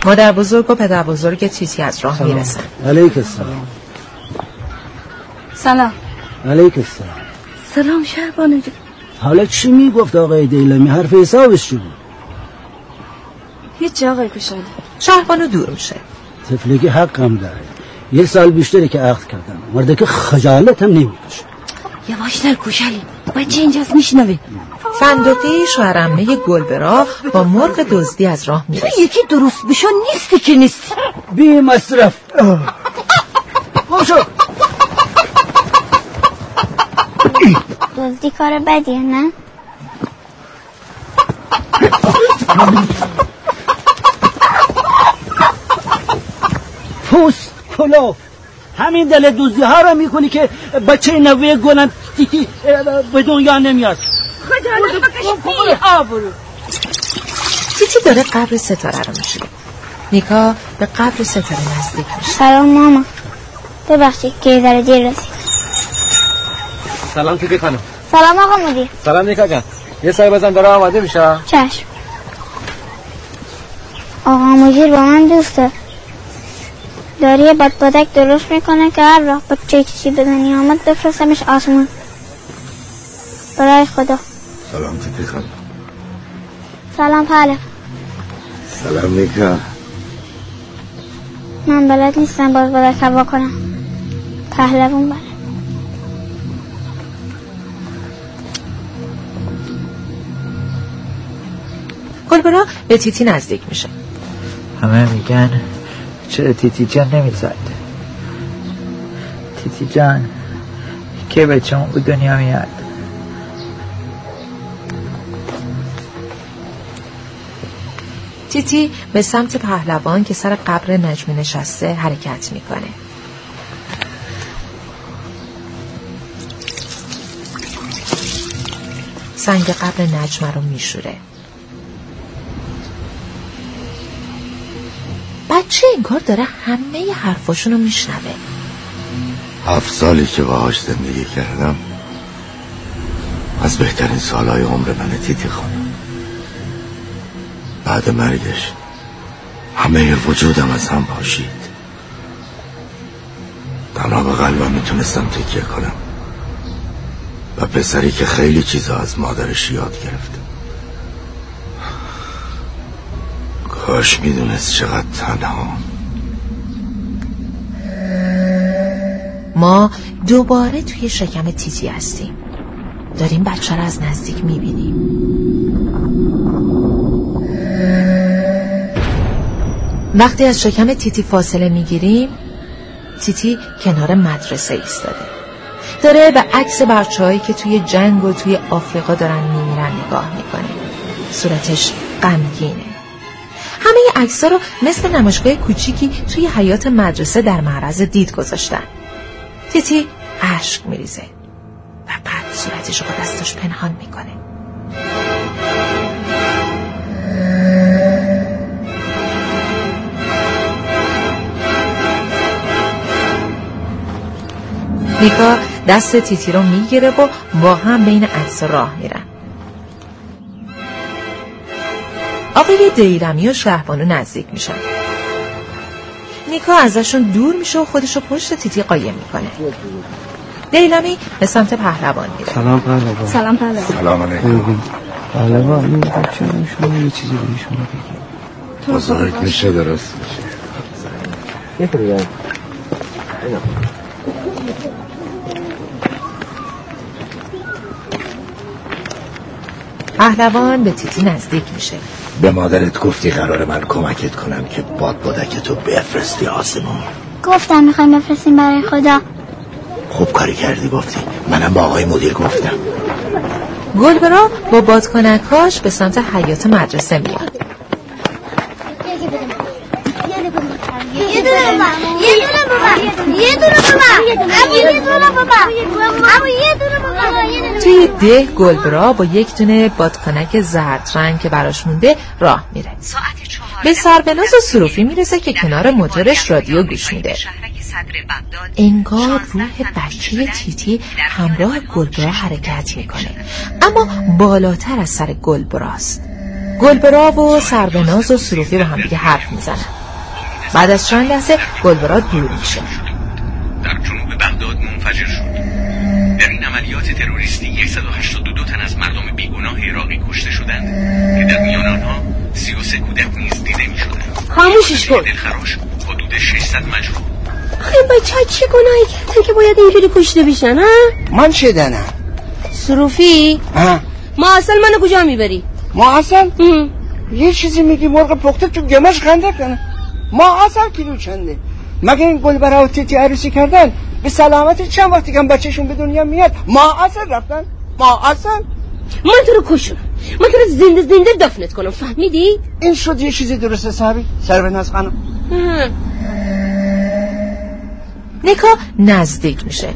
مادر بزرگ و پدر بزرگ تیتی از راه می‌رسن. علیک السلام. سلام. علیک السلام. سلام شهربانو جان. حالا چی می‌گفت آقای دیلمی؟ حرف حسابش چی بود؟ هیچ آقای کشالی شهربانو دور میشه. تفلگی حقم داره. یه سال بیشتری که عقد کردم. مرده که خجالت هم نمی‌کشه یواش در کوشلی بچه اینجاست میشنوه. صندوقی شوهرمه گلبرا با مرغ دزدی از راه می‌رسه. یکی درست بشو نیستی که نیست بی مصرف. باشو دزدی کار بدیه نه؟ پوس کلو. همین دل دوزی ها رو می‌کنی که بچه نوه گلم تیتی به دنیا نمیاد. خجالت بکش آبرو تیتی داره قبر ستاره رو میشه نیکا به قبر ستاره نزدیک میشه. سلام ماما. ببخشید که ذره دیر رسید سلام تیتی خانم. سلام آقا مدیر. سلام نیکا جان. یه سایه بزن داره آماده میشه؟ چشم. آقا مدیر با من دوسته. داری یه بادبادک درست می‌کنه که هر وقت بچه چیزی به دنیا آمد بفرستمش آسمون برای خدا. سلام تیتی خانم. سلام پهلو سلام نیکا. من بلد نیستم باز بادک هوا کنم پهلوون بلد گلبرا به تیتی نزدیک میشه. همه میگن چرا تیتی جان نمی‌زد تیتی جان که بچه به دنیا میاد؟ تیتی به سمت پهلوان که سر قبر نجمی نشسته حرکت می‌کنه. سنگ قبر نجمه رو میشوره. بچه این کار داره همه حرفاشون رو میشنوه؟ هفت سالی که باهاش زندگی کردم از بهترین سالهای عمر من تیتی خانم بعد مرگش همه وجودم از هم پاشید. تنها به قلبم می‌تونستم تکیه کنم. و پسری که خیلی چیزا از مادرش یاد گرفته. کاش می‌دونست چقدر تنها. ما دوباره توی شکم تیتی هستیم. داریم بچه رو از نزدیک می‌بینیم. وقتی از شکم تیتی فاصله می‌گیریم تیتی کنار مدرسه ایستاده. داره به عکس بچه که توی جنگ و توی آفریقا دارن میمیرن نگاه می‌کنه. صورتش غمگینه. عکس رو مثل نمایشگاه کوچیکی توی حیات مدرسه در معرض دید گذاشتن. تیتی اشک میریزه و بعد صورتش رو با دستش پنهان می‌کنه. نیکا دست تیتی رو می‌گیره و با هم بین عکس راه میرن. آقای دیرمی و شهبانو نزدیک میشن. نیکا ازشون دور میشه و خودشو پشت تیتی قایم می‌کنه. دیلمی به سمت پهلوان میره. سلام پهلوان. سلام پهلوان. سلام علیکم. پهلوان این بچه شما یه چیزی به شما بگیم بزرگ میشه درست میشه. پهلوان به تیتی نزدیک میشه. به مادرت گفتی قرار من کمکت کنم که باد بادک تو بفرستی آسمون. گفتم می‌خوایم بفرستیم برای خدا. خوب کاری کردی گفتی. منم با آقای مدیر گفتم. گلبرا با بادکنکاش به سمت حیات مدرسه میاد. یه دونه یه یه دونه بابا امو یه دونه بابا امو یه دونه بابا توی ده گلبرا با یک دونه بادکنک زرد رنگ که براش مونده راه میره به سربناز و سروفی می‌رسه که کنار موتورش رادیو گوش میده انگار روح بچه تیتی همراه گلبرا حرکت می‌کنه اما بالاتر از سر گلبراست گلبرا و سربناز و سروفی با هم دیگه حرف می‌زنن بعد از چند لحظه گلبرا دور میشه. در جنوب بغداد منفجر شد. در این عملیات تروریستی 182 تن از مردم بیگناه عراقی کشته شدند که در میان آنها 33 کودک نیز دیده می شدند خاموشش کن. دلخراش حدود 600 مجروح. خیلی بچه ها چه گناهی کردن که باید اینجوری کشته بشن ها؟ من شدنم سروفی؟ ها. ما اصل منو کجا می‌بری؟ ما اصل؟ یه چیزی میگی مرغ پخته تو گمش خنده کنه. ما اصل کیلو چنده؟ مگه این گل برای تیتی عروسی کردن به سلامت چند وقتی که بچهشون به دنیا میاد؟ ما اصل رفتن. ما اصل من تو رو کشونم من تو رو زنده زنده دفنت کنم. فهمیدی؟ این شد یه چیزی درسته صاحبی سر به خانم. نیکا نزدیک میشه.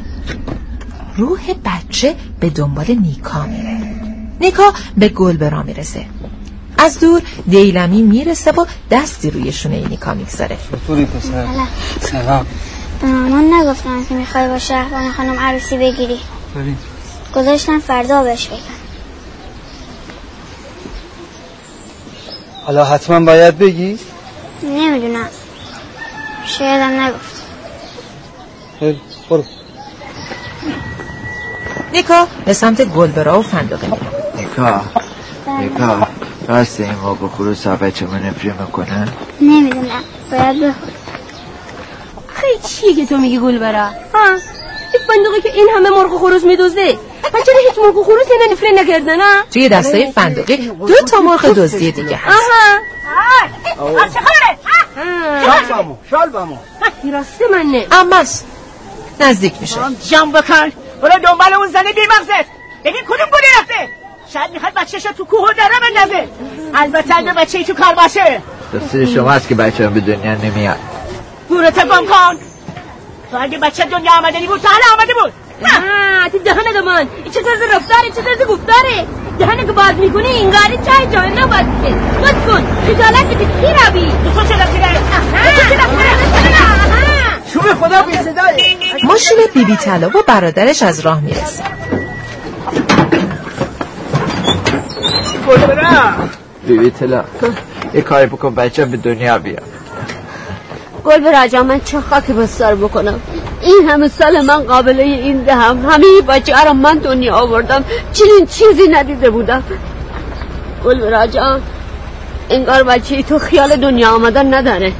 روح بچه به دنبال نیکا میره. نیکا به گلبرا می‌رسه. از دور دیلمی می‌رسه و دستی روی شونه نیکا می‌گذاره. چطوری پسر؟ سلام. به مامان نگفتم که می‌خوای با شهبان خانم عروسی بگیری. بریم گذاشتم فردا بهش بگم. حالا حتما باید بگی؟ نمی‌دونم. شایدم نگفت. خیلی برو. نیکا به سمت گلبرا و فندقه نیکا نیکا. راست این خروس ها بچه من نفری می‌کنه نمی‌دونم. باید بخور خیلی چیه که تو میگی گل برا؟ ها این فندقی که این همه مرغ و خروس میدوزه بچه هیچ مرغ و خروس اینا نفره نکردن ها توی دستای فندقی دو تا مرغ دزدی دیگه هست. آها. چه خبره؟ شال بامو شال بامو. راسته من نه اماس نزدیک میشه. جمع بکن. برو دنبال اون زنه بی مغزت ببین کدوم بوده رفته. شاید می‌خواد بچهش تو کوه و دره بندازه. البته اگه بچه ای تو کار باشه. دسته شما هست که بچه به دنیا نمیاد گورت گم کن. تو اگه بچه دنیا آمدنی بود تا حالا آمده بود. آه تو دهن من این چه طرز رفتاره چه طرز گفتاره؟ دهنه که باز می‌کنی این گاری چای جای نباید که. بس کن. خجالت بده کی ربی تو چه رفتی شوم خدا بی صدای ماشین بیبی طلا و برادرش از راه می‌رسه. بیبی طلا یه کاری بکن بچه به دنیا بیاد گل به من چه خاکی بستار بکنم؟ این همه سال من قابله این دهم. همه بچه ها من دنیا آوردم. چنین چیزی ندیده بودم. گل به انگار بچه تو خیال دنیا آمدن نداره.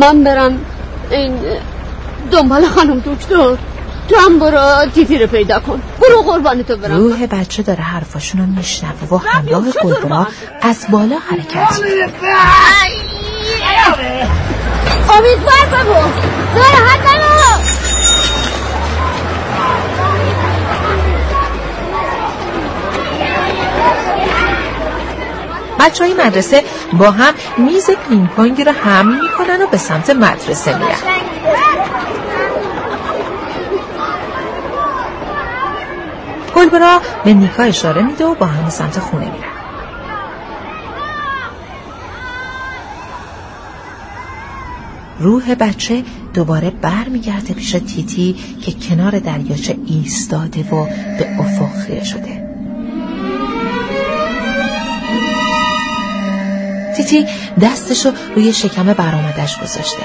من برم این دنبال خانم دکتر. تو هم برو تیتی رو پیدا کن. برو قربان تو برم. روح بچه داره حرفاشونو میشنوه و همراه گلبرا از بالا حرکت امیدوار بگو ناراحت نباش بچه های مدرسه با هم میز پینگ پونگی رو حمل می‌کنن و به سمت مدرسه میرن. گلبرا به نیکا اشاره میده و با هم سمت خونه میرن روح بچه دوباره برمیگرده پیش تیتی که کنار دریاچه ایستاده و به افق خیره شده. تیتی دستشو روی شکم برآمدش گذاشته.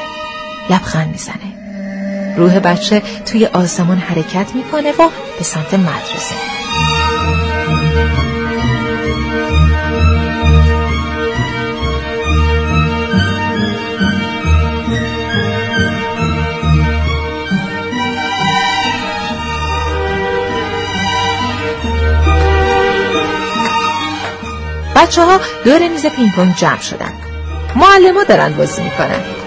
لبخند می‌زنه. روح بچه توی آسمان حرکت می‌کنه و به سمت مدرسه. بچه ها دور میز پینگ پونگ جمع شدن. معلم ها دارن بازی می‌کنن.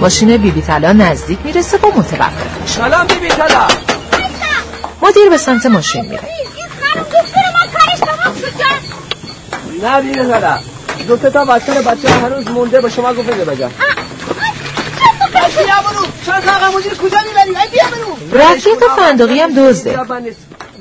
ماشین بیبی تلا نزدیک می‌رسه و متوقف. میشه سلام بیبی تلا مدیر به سمت ماشین میره. نه بیبی تلا دو تا بچه بچه هنوز مونده به شما گفته برو. رفیق فندقی هم دزده.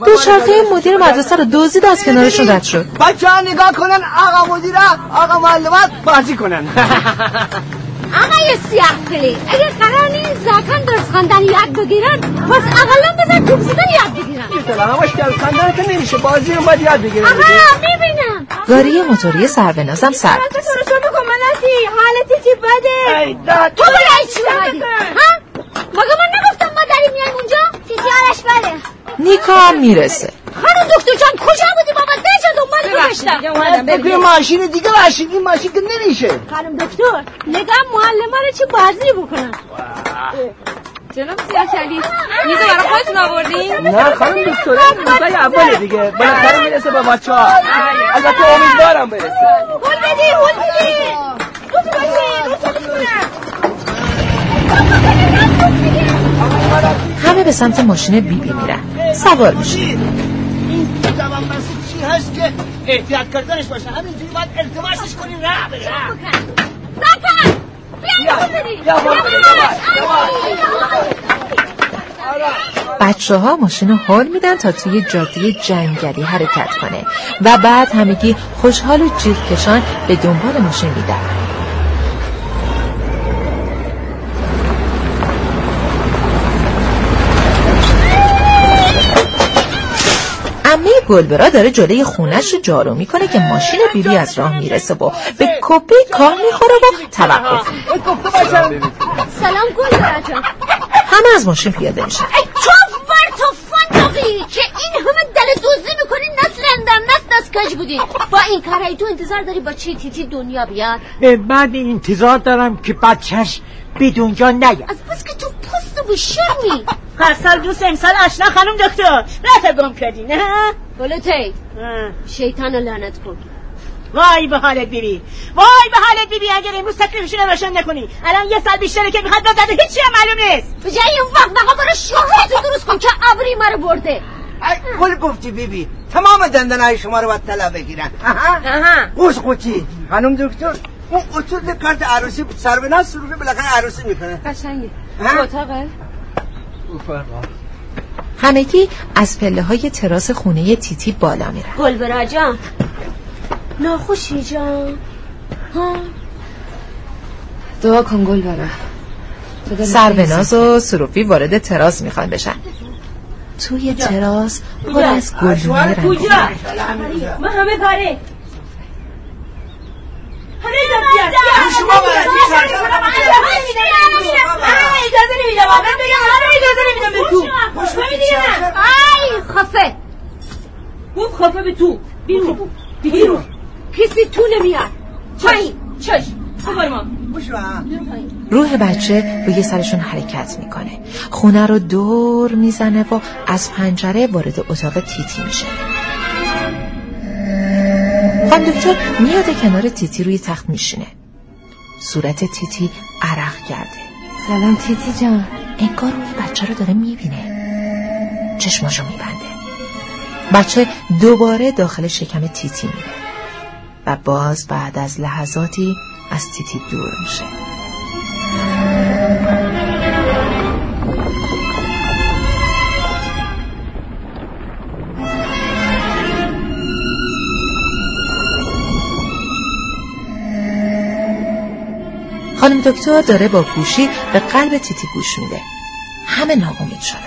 دو شاخه مدیر مدرسه رو دزدید از کنارشون رد شد. بچه ها نگاه کنن آقا مدیر آقا معلمات بازی کنن. آقای سیاه فلی اگه قرار نیست زاکن درست خواندن یاد بگیرن پس اقلا بزن توپ زدن یاد بگیرن. مثلا همش درست خواندن که نمیشه بازی هم باید یاد بگیرن. آقا می‌بینم گاری موتوری سربنازم سر درست بکن مناتی حالتی چی بده. تو برای چی اومدی ها؟ مگه من نگفتم ما داریم میایم اونجا؟ تیتی حالش بده نیکا می‌رسه. خانم دکتر جان کجا بودی بابا؟ ده جا دنبال تو گشتم. بگوی ماشین دیگه باشید این ماشین که نمیشه. خانم دکتر نگم معلم رو چی بازی بکنن؟ جناب سیاکلی میزه برای خودتون آوردین؟ نه خانم دکتر میزای اوله دیگه. بالاخره می‌رسه با بچه ها البته امیدوارم برسه. هول بدی هول بدی همه به سمت ماشین بیبی میرن. سوار میشه این جوان چی هست که احتیاط کردنش باشه. همینجوری باید التماسش کنی. راه بره بدی بچه ها ماشین رو حال میدن تا توی جاده جنگلی حرکت کنه. و بعد همگی خوشحال و جیغ کشان به دنبال ماشین میدن امه گلبرا داره جلوی خونش رو جارو می‌کنه که ماشین بیبی از راه می‌رسه و به کپی کار می‌خوره و توقف. سلام گلبرا جان. همه از ماشین پیاده میشن. تو فندقی که این همه دل دوزی می‌کنی نسل اندر نسل از کج بودی. با این کارهای تو انتظار داری با چی تیتی دنیا بیاد؟ من انتظار دارم که بچهش به دنیا نیاد از بس که تو پست و شرمی هر سال دوست امسال آشنا خانم دکتر. رفت گم کردی نه. بلوتی شیطان لعنت کن. وای به حالت بیبی. وای به حالت بیبی اگر امروز تکلیفشون رو روشن نکنی. الان یه سال بیشتره که می‌خواد بزده هیچی هم معلوم نیست. به جای اون وقت نقا برو شهرتو درست کن که ابری مرا برده. گل گفتی بیبی. تمام دندان های شما رو باید طلا بگیرن. قوش قوچی. خانم دکتر. اون اصول کارت عروسی سر به ناس سروفی بالاخره عروسی می‌کنه. قشنگه. اتاقه همگی از پله های تراس خونه تیتی بالا میرن. گلبرا جان. ناخوشی جان. ها؟ دعا کن گل برا سربناز و سروفی وارد تراس می‌خوان بشن. توی تراس پر از گلدونه رنگ من همه کاره همه اجازه نمیدم آقا بگم همه اجازه نمیدم به تو ای خفه گفت خفه به تو بیرون بیرون کسی تو نمیاد پایین چش روح بچه روی سرشون حرکت می‌کنه خونه رو دور می‌زنه و از پنجره وارد اتاق تیتی میشه خان دکتر میاد کنار تیتی روی تخت میشینه. صورت تیتی عرق کرده. سلام تیتی جان. انگار روی بچه رو داره می‌بینه. چشماشو میبنده. بچه دوباره داخل شکم تیتی میره. و باز بعد از لحظاتی از تیتی دور میشه. خانم دکتر داره با گوشی به قلب تیتی گوش میده. همه ناامید شدن.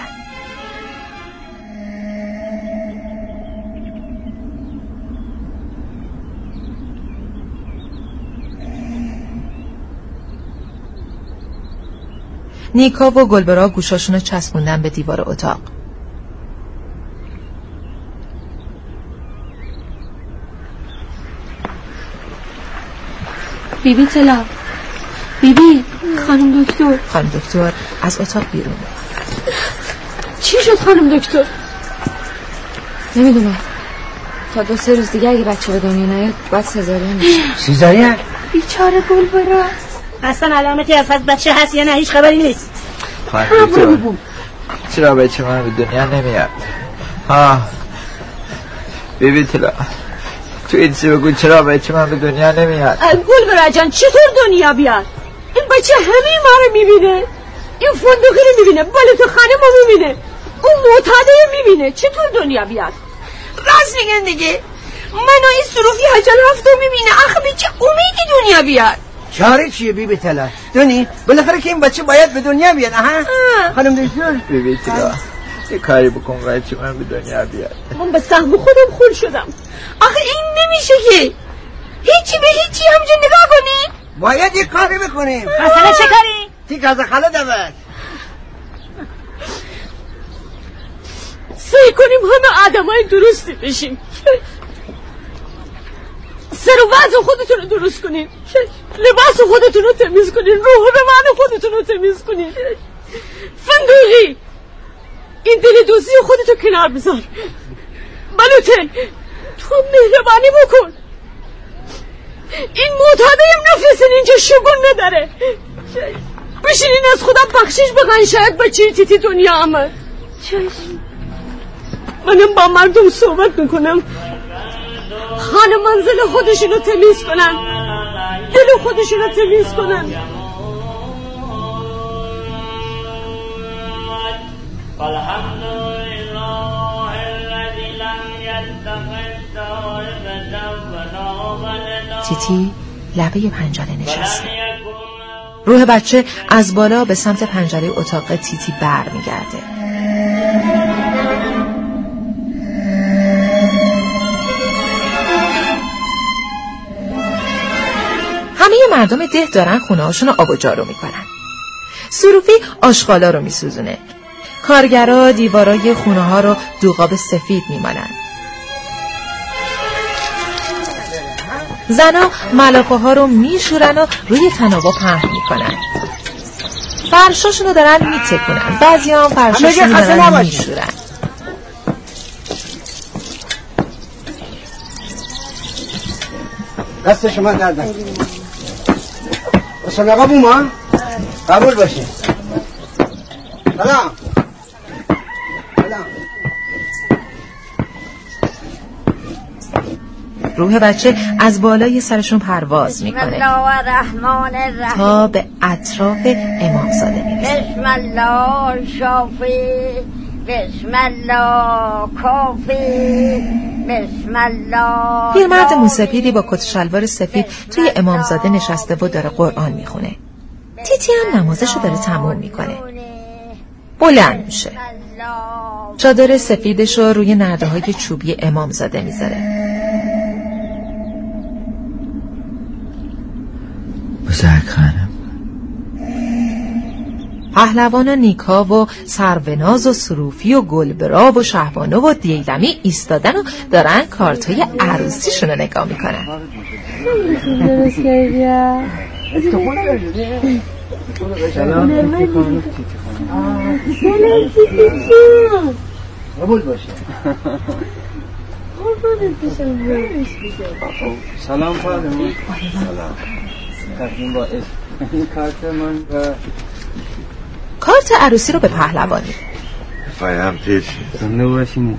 نیکا و گلبرا گوشاشون رو چسبوندن به دیوار اتاق. بیبی تلا بیبی خانم دکتر. خانم دکتر از اتاق بیرون. چی شد خانم دکتر؟ نمی‌دونم. تا دو سه روز دیگه اگه بچه به دنیا نیاد باید سزارین میشه. سیزارین بیچاره گلبرا اصلا علامتی از حد بچه هست یا نه هیچ خبری نیست. خانم دکتر چرا بچه من به دنیا نمیاد؟ ها بیبی تلا تو این سی بگو؟ چرا بچه من به دنیا نمیاد؟ گلبرا جان چطور دنیا بیاد؟ بچه همه ما رو می‌بینه. این فندقی رو می‌بینه بالا تو خانه ما می‌بینه. اون معتاده رو می‌بینه. چطور دنیا بیاد؟ راست میگن دیگه. من و این صروفی حجال هفتو می‌بینه. آخه به چه امیدی دنیا بیاد. چاره چیه بی تلا؟ دونی بالاخره که این بچه باید به دنیا بیاد آها؟ خانم دکتر. بیبی تلا یه کاری بکن بچه من به دنیا بیاد. من به سهم خودم خول شدم. آخه این نمیشه که. هیچی به هیچی همجا نگاه کنی. باید یه کاری بکنیم. مثلا چه کاری؟ تیک از خاله دود سعی کنیم همه آدم های درستی بشیم. سر و وضع خودتون رو درست کنین. لباس خودتون رو تمیز کنین. روح به من خودتون رو تمیز کنین. فندوقی این دل دوزی خودتو کنار بذار. بلوتن تو مهربانی بکن. این معتادم نفرسن اینجا شگون نداره. بشینین از خدا بخشش بگن شاید بچه تیتی دنیا آمد. منم با مردم صحبت می‌کنم. خانه منزل خودشونو تمیز کنن. دل خودشونو تمیز کنن. فالحمد تیتی لبه پنجره نشسته. روح بچه از بالا به سمت پنجره اتاق تیتی بر میگرده. همه مردم ده دارن خونه هاشون آب و جارو می‌کنن. سروفی آشغالا رو میسوزونه. کارگرا دیوارای خونه ها رو دوغاب سفید میمالن. زنا ملافه ها رو میشورن و روی تنابا پهن می‌کنن. فرشاشون رو دارن میتکنن بعضی هم فرشاشون رو دارن میشورن. دست شما درد نکنه حسن آقا بوما قبول باشه سلام. روح بچه از بالای سرشون پرواز می‌کنه. تا به اطراف امامزاده می‌رسه. بسم الله شافی. بسم الله کافی. بسم الله پیرمرد موسپیدی با کت شلوار سفید توی امامزاده نشسته و داره قرآن می‌خونه. تیتی هم نمازشو داره تموم می‌کنه. بلند میشه. چادر سفیدشو روی نرده های چوبی امامزاده می‌ذاره. بزرگ خانم پهلوان و نیکا و سروناز و سروفی و گلبرا و شهبانه و دیلمی ایستادن و دارن کارتای عروسیشون رو نگاه می‌کنن. درست قبول باشه سلام. فرمون سلام. تقدیم با اسم این کارت من و کارت عروسی رو به پهلوانی فایم تیش زنده انشاءالله.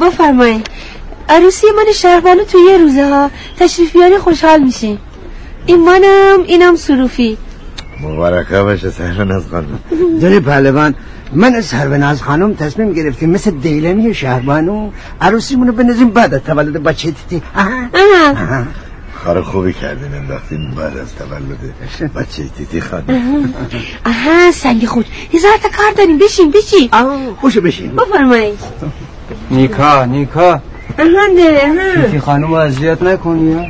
بفرمایید عروسی من شهربانو توی یه روزه ها تشریف بیاری خوشحال میشین این منم اینم سروفی. مبارکه باشه سهران از خانم. داری پهلوان من از سروناز خانم تصمیم گرفتیم مثل دیلمی و شهربانو عروسیمونو بنزیم بعد از تولد بچه تیتی. آها. آها. کار خوبی کردین انداختین بعد از تولد بچه تیتی خانم آها سنگ خود. هزار تا کار داریم. بشین بشین. خوشو بشین. بفرمایید. نیکا نیکا. اهنده تیتی خانم اذیت نکنی ها؟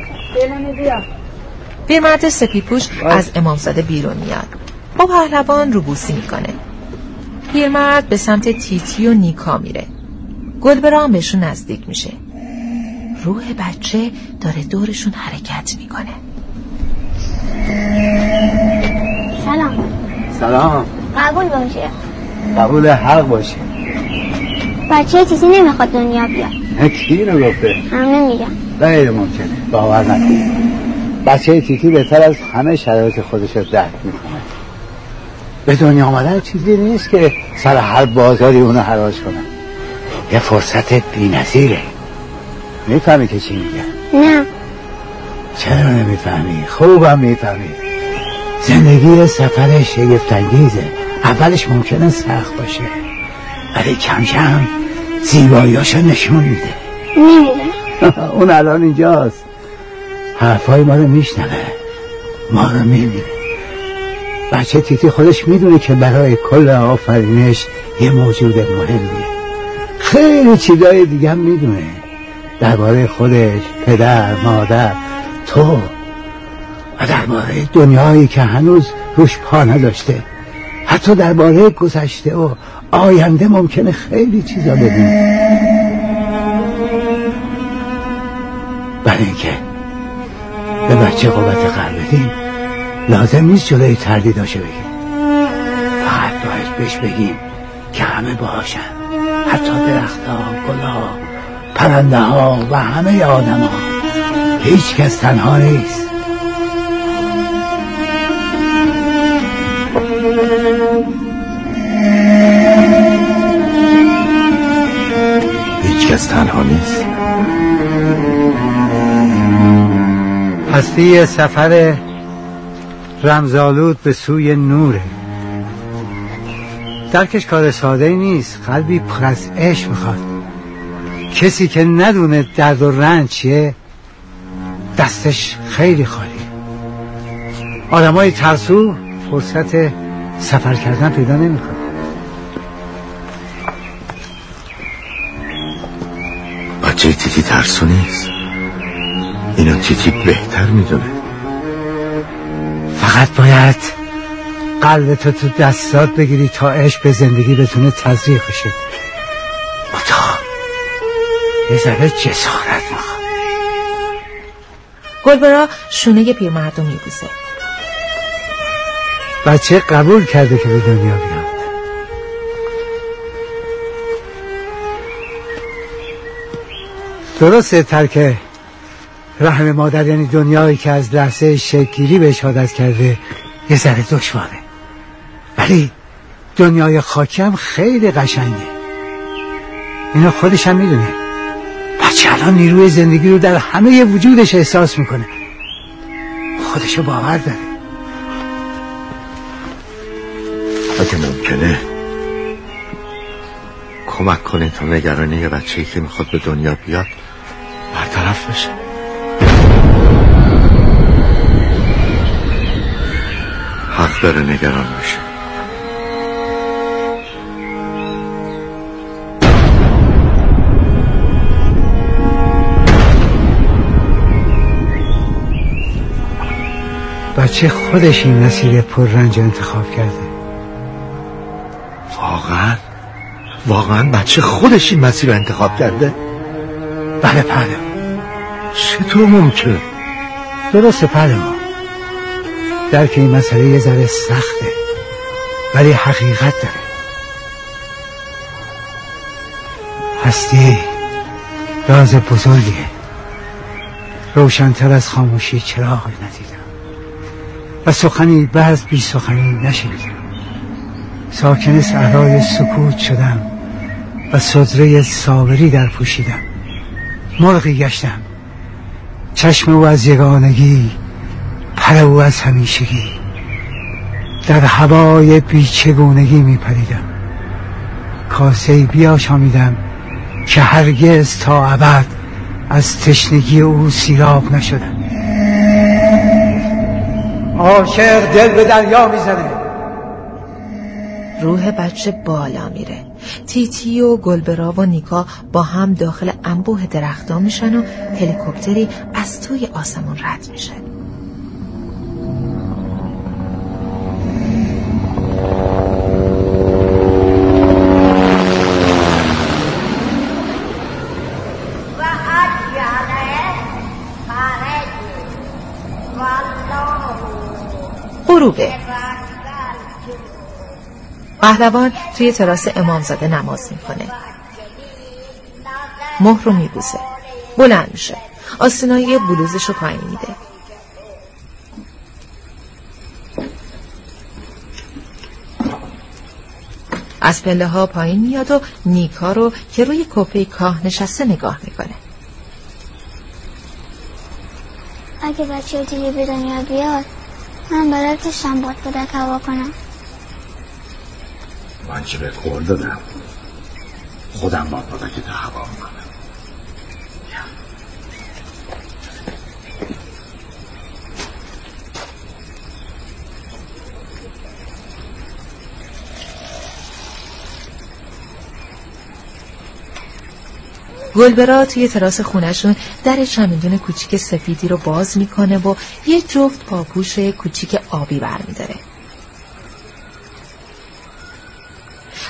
بیا. پیرمرد سپیپوش از امامزاده بیرون میاد. با پهلوان روبوسی می‌کنه. پیرمرد به سمت تیتی و نیکا میره. گلبرام بهشون نزدیک میشه. روح بچه داره دورشون حرکت می‌کنه. سلام. سلام. قبول باشه. قبول حق باشه. بچه چیزی نمی‌خواد دنیا بیاد. نه کی رو گفته؟ همه میگم غیر ممکنه. باور نکن. بچه تیتی بهتر از همه شرایط خودش رو درک می‌کنه. به دنیا آمدن چیزی نیست که سر هر بازاری اونو حراج کنن یه فرصت بی می‌فهمی که چی میگه؟ نه. چرا نمی‌فهمی؟ خوبم می‌فهمی. زندگی سفر شگفتانگیزه. اولش ممکنه سخت باشه. ولی کم کم زیباییاشو نشون میده. اون الان اینجاست. حرفای ما رو میشنوه. ما رو می‌بینه. بچه تیتی خودش می‌دونه که برای کل آفرینش یه موجود مهمیه. خیلی چیزای دیگه هم می‌دونه. درباره خودش پدر مادر تو و درباره دنیایی که هنوز روش پا نداشته. حتی درباره گذشته و آینده ممکنه خیلی چیزا ببینه. برای اینکه به بچه قوت قلب بدیم لازم نیست جلوی تردیداشو بگیم. فقط باید بهش بگیم که همه باشن حتی درختها گلا پرنده ها و همه آدم ها هیچ کس تنها نیست. هیچ کس تنها نیست. هستی سفر رمزالود به سوی نوره. درکش کار ساده ای نیست. قلبی پر از عشق می‌خواد. کسی که ندونه درد و رنج چیه دستش خیلی خالی. آدمای ترسو فرصت سفر کردن پیدا نمی‌کنه بچه تیتی ترسو نیست؟ اینو تیتی بهتر می‌دونه؟ فقط باید قلبتو تو دستات بگیری تا عشق به زندگی بتونه تزریق بشه. یه ذره جسارت می‌خواد. گلبرا شونه پیرمرد رو میبوسه. بچه قبول کرده که به دنیا بیاد درسته ترک رحم مادر یعنی دنیایی که از لحظه شکلی بهش عادت کرده یه ذره دشواره. ولی دنیای خاکی هم خیلی قشنگه. اینو خودش هم می‌دونه. بچه الان نیروی زندگی رو در همه وجودش احساس می‌کنه. خودشو باور داره. اگه ممکنه کمک کنه تا نگرانی یه بچه که می‌خواد به دنیا بیاد برطرف بشه. حق داره نگران بشه. بچه خودش این مسیر پر رنج انتخاب کرده. واقعا؟ واقعا بچه خودش این مسیر رو انتخاب کرده؟ بله بله. چطور ممکن؟ درسته پهلوان درک این مسئله یه ذره سخته ولی حقیقت داره. هستی راز بزرگیه. روشنتر از خاموشی چراغ ندیدم. و سخنی بعض بی سخنی نشنیدم. ساکن صحرای سکوت شدم و صدره صابری در پوشیدم. مرغی گشتم. چشم او از یگانگی پر او از همیشگی. در هوای بیچگونگی می پریدم کاسه بیا شامیدم که هرگز تا ابد از تشنگی او سیراب نشدم. عاشق دل به دریا می‌زنه. روح بچه بالا میره. تیتی و گلبرا و نیکا با هم داخل انبوه درختا میشن و هلیکوپتری از توی آسمون رد میشه. غروبه. پهلوان توی تراس امامزاده نماز می‌کنه. مهر رو میبوزه بلند میشه. آستینای بلوزش رو پایین میده. از پله ها پایین میاد و نیکا رو که روی کپه کاه نشسته نگاه می‌کنه. اگه بچه دیگه به دنیا بیاد من برای تشم باد بودک هوا کنم. من چه به قول دادم خودم با که تا هوا می‌کنم گلبرا توی تراس خونشون در چمدون کوچیک سفیدی رو باز می‌کنه و یه جفت پاپوش کوچیک آبی برمیداره.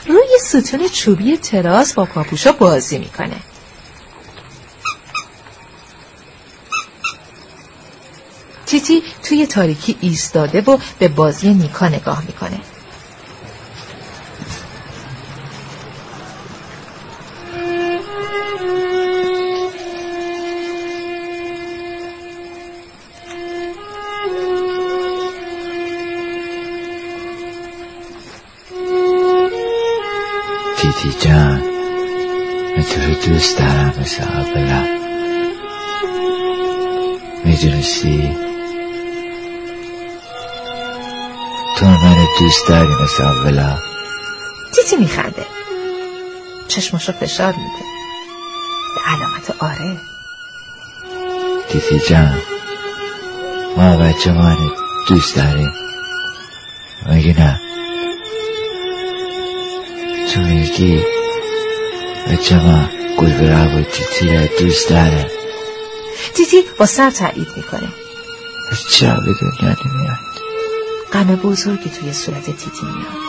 روی ستون چوبی تراس با پاپوشا بازی می‌کنه. تیتی توی تاریکی ایستاده و به بازی نیکا نگاه می‌کنه. مثل قبلا می‌دونستی؟ تو من دوست داری مثل اولا. تیتی میخنده؟ چشماشو فشار میده. به علامت آره. تیتی جان ما بچه ما دوست داریم. مگه نه؟ تو میگی بچه ما گل به و تیتی را دوست داره. تیتی با سر تایید می‌کنه. از چرا به دنیا نمیاد. غم بزرگی توی صورت تیتی میاد.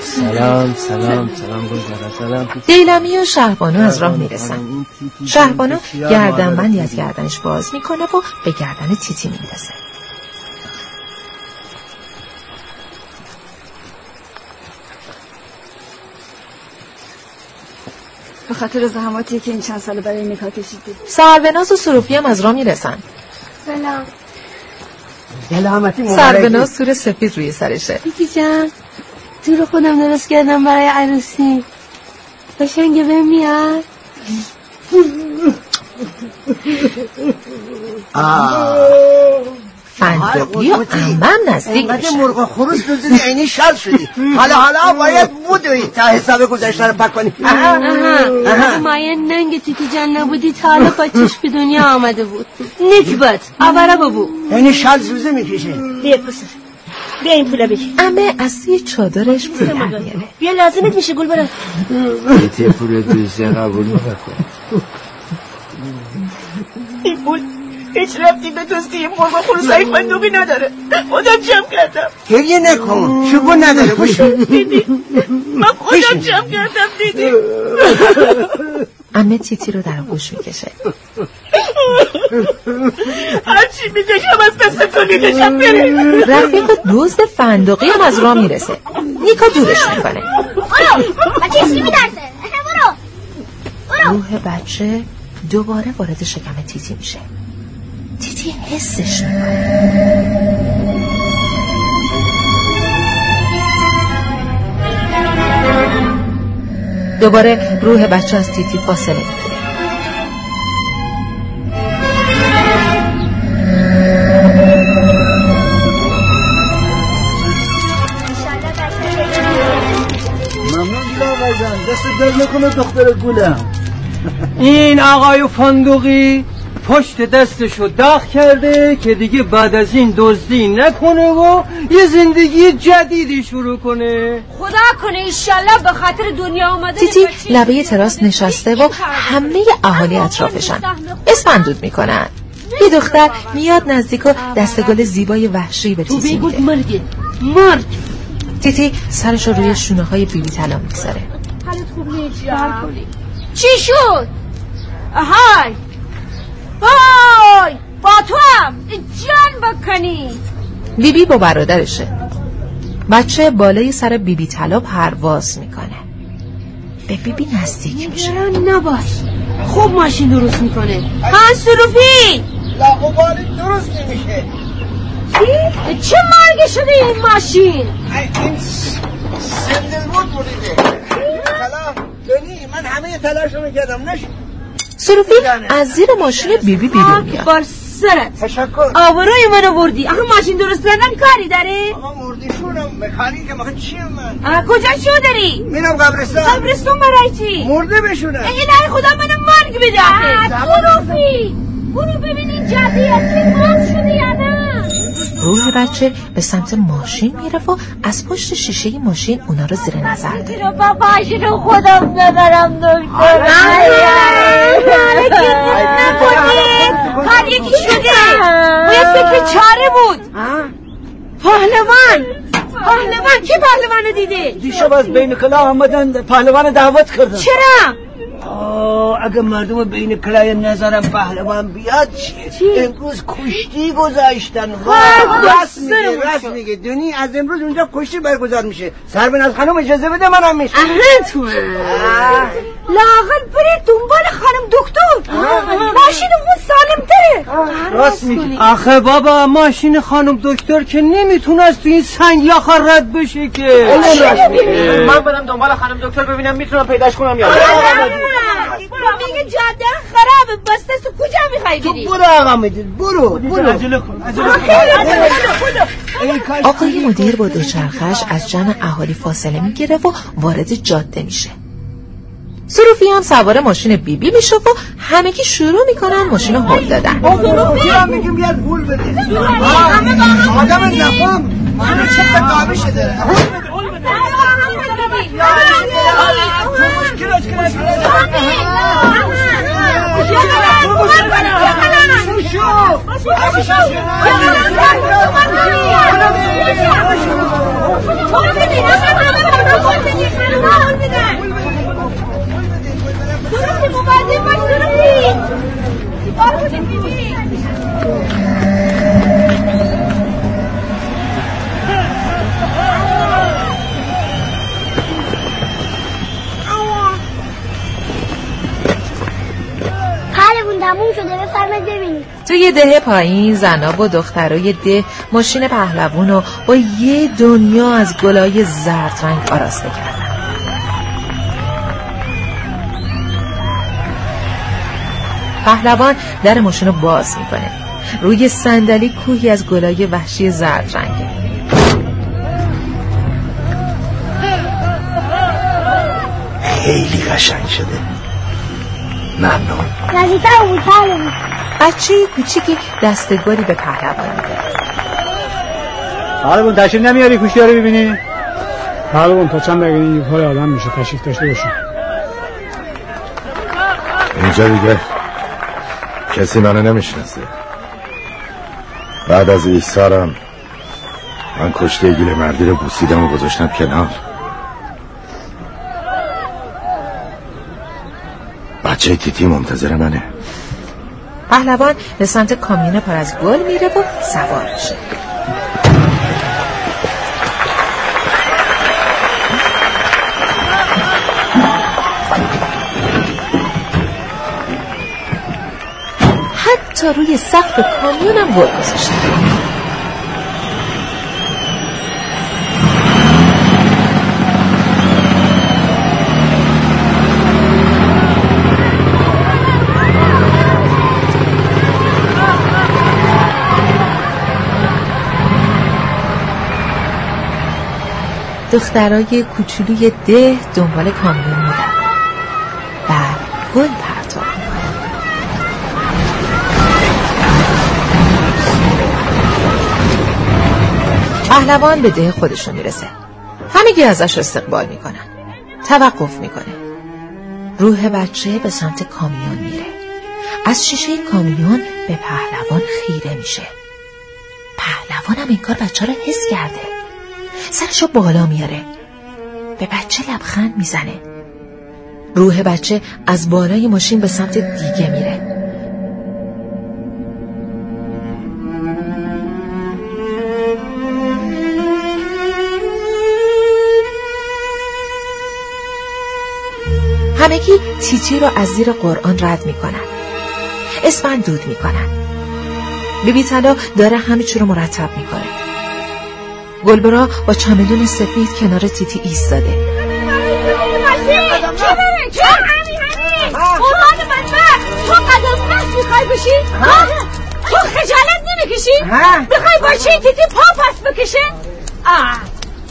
سلام سلام سلام سلام. دیلمی و شهبانو از راه می‌رسن. شهبانو گردنبندی از گردنش باز می‌کنه و به گردن تیتی می‌رسه. به خاطر زحماتی که این چند سال برای نکاح کشیدید سربناز و سروفی هم از راه می‌رسن. سلام سلامتی سربناز سور سفید روی سرشه. دیدی جان تو رو خودم درست کردم برای عروسی. قشنگه به میاد. فندقی و امم نزدیک میشه مرغ خروس دوزیدی اینی شر شدی. حالا حالا باید بودوی تا حساب گذشته رو پک کنی. مایه ننگ تیتی جان نبودی تا حالا بچش به دنیا آمده بود. نکبت آوره ببو. اینی شل زوزه می‌کشه بیا پسر. بیا این پولا بگی امه از توی چادرش پول در میاره بیا لازمت میشه گل برم. تیتی پول دوسته قبول نکن این پول هیچ رفتی به دوستی این مرغ فندوقی نداره. خودم جمع کردم. گریه نکن. شبو نداره. باشو دیدی؟ من خودم جمع کردم دیدی؟ امه تیتی رو در گوش می‌کشه. هرچی می‌کشم از دست تو می‌کشم بره رفیق دوست فندقی هم از راه می‌رسه. نیکا دورش می‌کنه. برو. بچه اسکی میدرسه برو. برو. روح بچه دوباره وارد شکم تیتی میشه. تیتی حسش می‌کنه دوباره روح بچه از تیتی فاصله می‌گیره. ممنون دیگه آقای جان. دست در نکنه دختر گولم. این آقای فندقی پشت دستشو داغ کرده که دیگه بعد از این دزدی نکنه و یه زندگی جدیدی شروع کنه. خدا کنه ایشالله به خاطر دنیا آمده تیتی لبه تراس نشسته و همه اهالی اطرافشن. اسفندود می‌کنن. یه دختر میاد نزدیک و دستگل زیبای وحشی به تیتی میده. مرگ تیتی سرش رو روی شونه های بیبی طلا می‌گذاره. حالت خوب نیست. چی شد؟ های وای با تو هم جان بکنی. بیبی با برادرشه. بچه بالای سر بیبی طلا پرواز می‌کنه. به بیبی نزدیک میشه. نباش. خوب ماشین درست می‌کنه. ها سروفی لاغوبالی درست نمیشه. چی؟ چه مرگ شده این ماشین؟ این سندل بود بریده تلا دنی من همه تلاش رو می‌کردم نشد. سروفی از زیر ماشین بیبی بیرون میاد. بار سرت تشکر. آبروی منو بردی. آخه ماشین درست کردن کاری داره؟ آقا مردیشونم مکانیک مخه چیم من؟ آه، کجا شو داری میرم قبرستان. قبرستون برای چی؟ مرده بشونم. الهی خدا منو مرگ بده آخه سروفی برو ببینین جدی که مرد شده یا نه. روح بچه به سمت ماشین میره و از پشت شیشه ماشین اونا رو زیر نظر داره با ماشین خودم ببرم دکتر کار یکی شده باید فکر چاره بود پهلوان پهلوان کی پهلوان دیده دیشب از بین کلاه آمدن پهلوان دعوت کردن چرا اگه مردم بین کلاه نظرم پهلوان بیاد چیه امروز کشتی گذاشتن. راست میگه راست میگه. دنی از امروز اونجا کشتی برگزار میشه. سربناز خانم اجازه بده منم میشه اهن تو. لاغل برید دنبال خانم دکتر. ماشین اون سالم تره راست میگه آخه بابا ماشین خانم دکتر که نمی‌تونست تو این سنگ یاخا رد بشه که. من برم دنبال خانم دکتر ببینم می‌تونم پیداش کنم یا میگه جاده خرابه بسته تو کجا می‌خوای بری؟ برو آقا مدیر برو برو. عجله کن آقای مدیر با دوچرخش از جمع اهالی فاصله می‌گیره و وارد جاده میشه. سروفی هم سوار ماشین بیبی میشه و همگی شروع می‌کنن ماشین رو هل دادن. سروفی! هم میگیم بیاد پول بده؟ آدم نفهم من چه تقابی شده؟ پهلوون تموم شده بفرمایید ببینید. تو یه ده پایین زنا و دخترای ده ماشین پهلوون رو با یه دنیا از گلای زرد رنگ آراسته کردن. پهلوان در ماشین رو باز می‌کنه. روی صندلی کوهی از گلای وحشی زرد رنگه. خیلی قشنگ شده. ممنون. پهلوون بچه کوچیکی دستگلی به پهلوان میده. پهلوان تشریف نمیاری؟ کوشتی رو ببینی پهلوان تا چند دقیقه این حال آدم میشه تشریف داشته باشی اینجا دیگه. کسی منو نمی‌شناسه. بعد از ایستارم من کشته گیل مردی رو بوسیدم و گذاشتم کنار. بچه تیتی منتظر منه. پهلوان به سمت کامیون پر از گل میره و سوار میشه. حتی روی سقف کامیونم گل گذاشته. دخترای کوچولوی ده دنبال کامیون میرن. بعد گل پرتاب پهلوان به ده خودشون می‌رسه. همگی ازش استقبال می‌کنن. توقف می‌کنه. روح بچه به سمت کامیون میره. از شیشه کامیون به پهلوان خیره میشه. پهلوان هم این کار بچه رو حس کرده. سرشو بالا میاره. به بچه لبخند می‌زنه. روح بچه از بالای ماشین به سمت دیگه میره. همگی تیتی رو از زیر قرآن رد می‌کنن. اسفند دود می‌کنن. بیبی طلا داره همه چی رو مرتب می‌کنه. گلبرا با چمدون سفید کنار تیتی ایستاده تو خجالت نمی‌کشی؟ می‌خوای باشی تیتی پا پس بکشه؟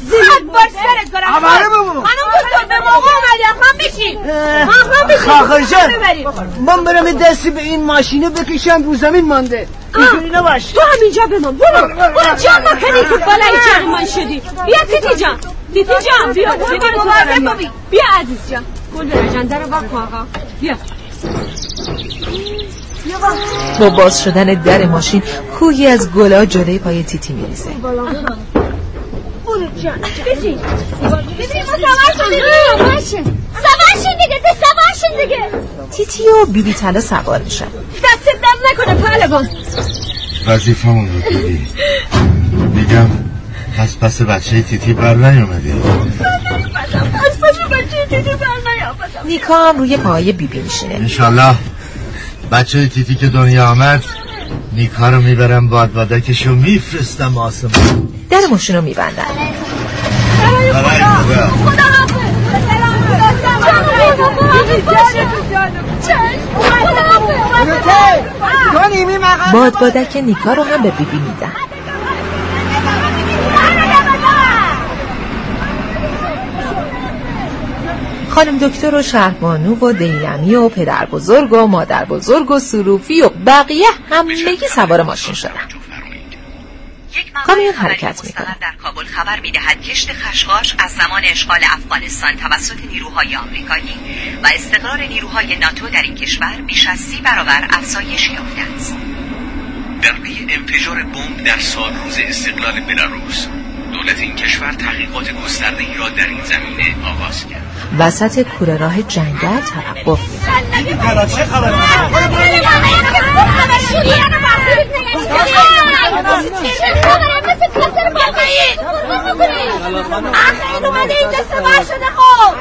زیاد بار سرت کنم عباره بابا خانم دکتر به موقع اومدی خواهم بشین خواهم بشین من برم دستی به این ماشینه بکشم رو زمین مانده اینجوری نباش. تو همینجا بمان برو. برو جان مکنی تو بالای جان من شدی. بیا تیتی جان. تیتی جان بیا بیا بیا عزیز جان. گل برجنده رو بکن آقا. بیا. با باز شدن در ماشین کوهی از گلا جلوی پای تیتی میریزه. برو جان. بشین. ببین ما سوار دیگه تو سوار شد دیگه. تیتی و بیبی طلا سوار میشن. دست نکنه پهلوان. وظیفمون رو دیدی. میگم پس پس بچه تیتی بر نیومدی. از پس بچه تیتی بر نیامدم نیکا هم روی پای بیبی میشینه. انشالله بچه تیتی که دنیا آمد نیکا رو می‌برم باد بادکشو میفرستم آسمان. در ماشین رو میبندن. برای خدا. باد بادک نیکا رو هم به بیبی میدن. خانم دکتر و شهربانو و دیمی و پدر بزرگ و مادر بزرگ و سروفی و بقیه همگی سوار ماشین شدن. کامیون حرکت می‌کنه. در کابل خبر می‌دهد کشت خشخاش از زمان اشغال افغانستان توسط نیروهای آمریکایی و استقرار نیروهای ناتو در این کشور بیش از سی برابر افزایش یافته است. در پی انفجار بمب در سال روز استقلال بلاروس دولت این کشور تحقیقات گسترده ای را در این زمینه آغاز کرد. وسط کوره راه جنگل توقف شده خب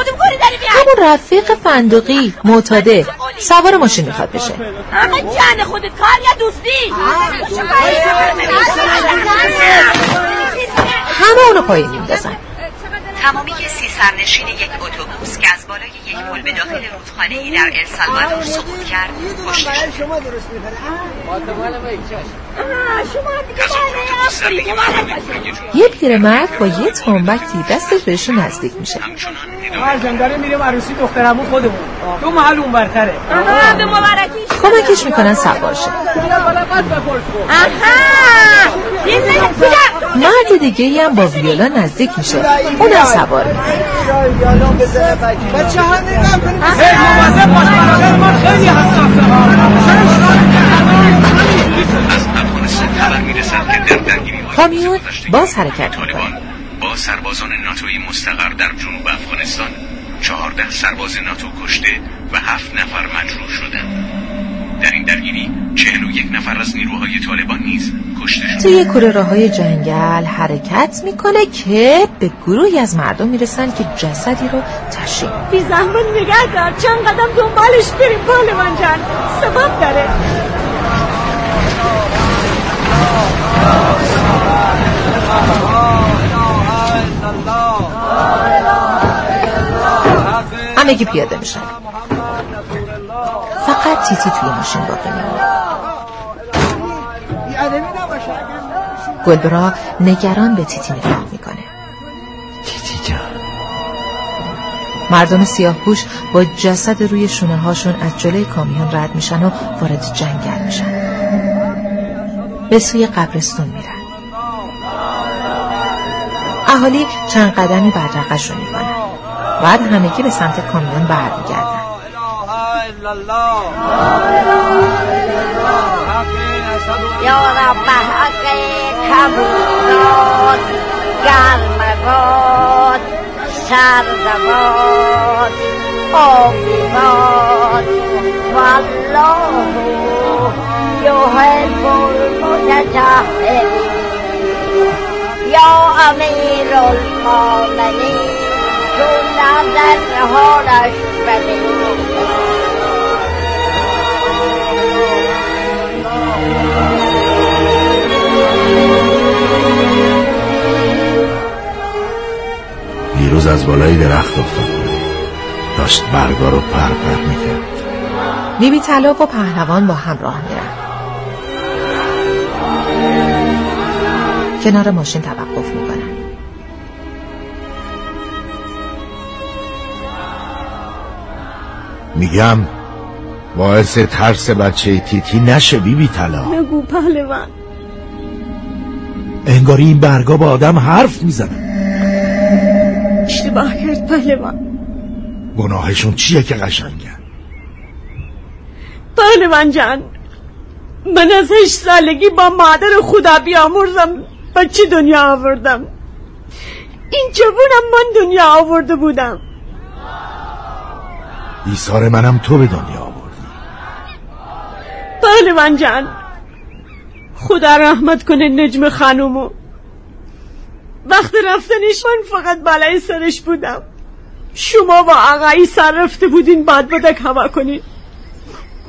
همه کدوم کوری داری بیا همون رفیق فندقی معتاده. سوار ماشین می‌خواد بشه. آقا جان خودت کار یا دوستی؟ همه اونو پایین میندازن. تمامی سی سرنشین یک اتوبوس که از بالای یک پل به داخل رودخانه ای در السالوادور سقوط کرد کشته شد شما درست یه پیرمرد با یه تنبک تی دستش بهشون نزدیک میشه. مرجان داره میریم عروسی دخترمون خودمون. تو محل اون برتره به مبارکی کمکش می‌کنن سوار شه. آها. مرد دیگه هم با ویولا نزدیک میشه. اونم سوار می‌کنه بچه ها نگاه کنید مواظب باش برادر ما خیلی حساسه از افغانستان خبر می‌رسد که در درگیری کامیون باز حرکت می‌کنه با سربازان ناتوی مستقر در جنوب افغانستان چهارده سرباز ناتو کشته و هفت نفر مجروح شدند. در این درگیری چهل و یک نفر از نیروهای طالبان نیز کشته شد توی کوره راه های جنگل حرکت می‌کنه که به گروهی از مردم می‌رسن که جسدی رو تشریح بی زحمت نگه دار چند قدم دنبالش بریم پالمان جان. سبب داره. همگی پیاده میشن. فقط تیتی توی ماشین باقی میمونه. گلبرا نگران به تیتی نگاه می‌کنه. تیتی جان. مردم سیاه پوش با جسد روی شونه هاشون از جلوی کامیون رد میشن و وارد جنگل میشن. به سوی قبرستون میرن. اهالی چند قدمی بدرقشون می‌کنن. بعد همگی به سمت کامیون برمیگردن. یا رب حق کبودات گرم باد سرد باد آبی باد والله یا امیر المؤمنین. حالش بدین دیروز از بالای درخت افتاد. داشت برگا رو پر پر می‌کرد. بیبی طلا و پهلوان با هم راه میرن. کنار ماشین توقف می‌کنن میگم باعث ترس بچه تیتی نشه بیبی طلا. نگو پهلوان. انگاری این برگا با آدم حرف می‌زنن اشتباه کرد پهلوان. گناهشون چیه که قشنگن پهلوان جان من از هشت سالگی با مادر خدا بیامرزم بچه دنیا آوردم؟ این جوونم من دنیا آورده بودم. ایثار منم تو به دنیا آوردی. پهلوان جان. خدا رحمت کنه نجم خانومو. وقت رفتنش من فقط بالای سرش بودم. شما و آقایی سر رفته بودین بعد بدک هوا کنین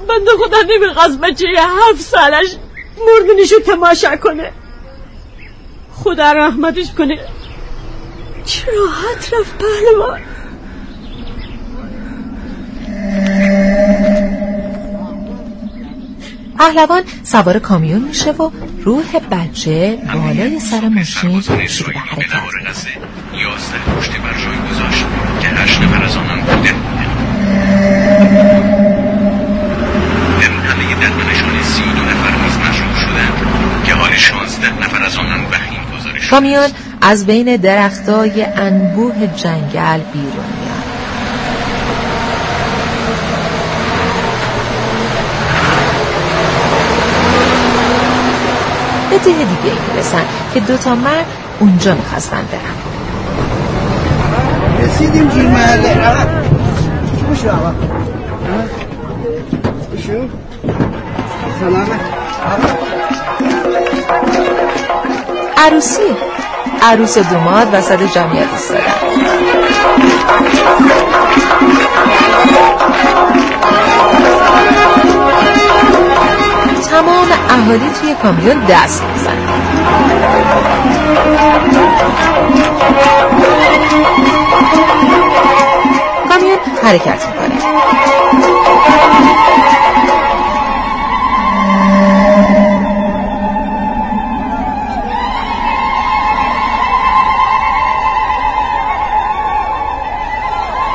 بنده خدا نمی‌خواست بچه هفت سالش مردنشو تماشا کنه. خدا رحمتش کنه. چه راحت رفت پهلوان پهلوان سوار کامیون میشه و روح بچه بالای سر ماشین شروع به حرکت یازده پشت بر جای گذاشت که هشت نفر از آنان بوده در همه دقمنشان سی و دو نفر نیز مشروع شدند که حال شانزده نفر از آنان وخیم گذارش کامیون از بین درختای انبوه جنگل بیرون ده دیگه ای می‌رسن که دوتا مرد اونجا می‌خواستن برن. رسیدیم جیر محله. بشو آقا بشو سلامت عروسی. عروس و دوماد وسط جمعیت ایستادن تمام اهالی توی کامیون دست میزن کامیون حرکت می‌کنه.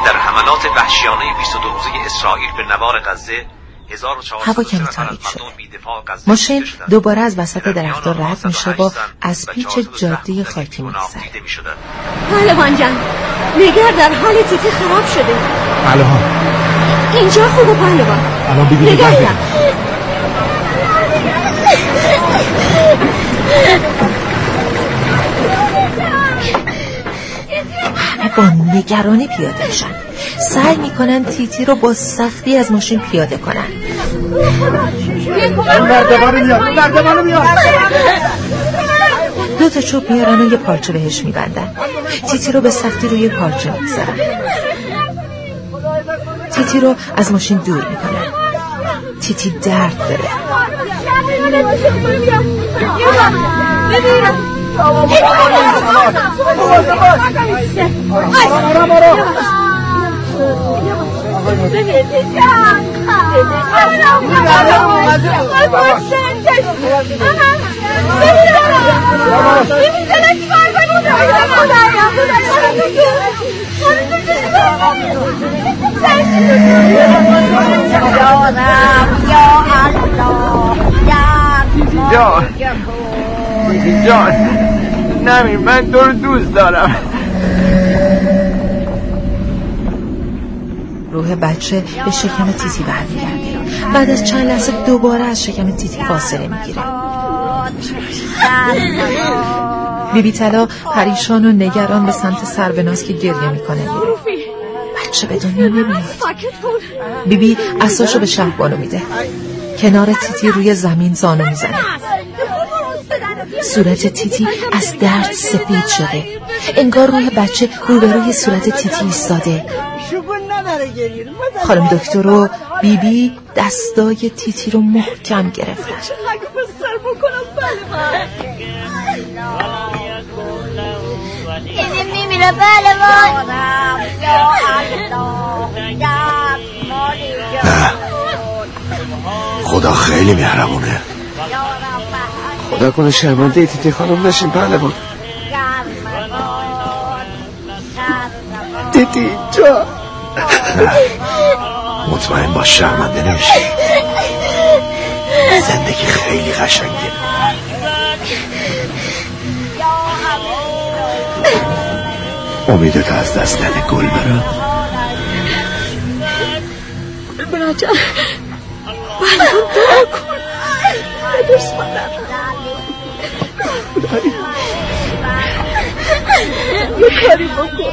در حملات وحشیانه 22 روزه اسرائیل به نوار غزه هوا کمی تاریک شده ماشین دوباره از وسط درختها رد میشه و از پیچ جاده خاکی میگذره پهلوان جان نگر در حال تیتی خراب شده. پهلوان. اینجا خوبه پهلوان. الان بگی نگه نگه دارم. همه با نگرانی پیاده میشن سعی می‌کنن تیتی رو با سختی از ماشین پیاده کنن. دو تا چوب میارن و یه پارچه بهش میبندن. تیتی رو به سختی روی پارچه می‌گذارن. تیتی رو از ماشین دور می‌کنن. تیتی درد داره. یا نمی من تو رو دوست دارم. روح بچه به شکم تیتی برمیگرده. بعد از چند لحظه دوباره از شکم تیتی فاصله می‌گیره. بیبی تلا پریشان و نگران به سمت سربناز که گریه می‌کنه میره. بچه به دنیا نمیاد. بیبی اساشو به شهبانو میده. کنار تیتی روی زمین زانو می‌زنه. صورت تیتی از درد سپید شده. انگار روی بچه روبروی صورت تیتی ایستاده. خانم دکتر و بیبی دستای تیتی رو محکم گرفتن. تیتی میمیره پهلوان نه خدا خیلی مهربونه. خدا کنه شرمنده تیتی خانم نشین. پهلوان تیتی جا مطمئن باش شرمنده نمیشه زندگی خیلی قشنگه. امیدت از دست نده گل برم برا جان بلام دعا کن. بدرس منم یه کاری بکن.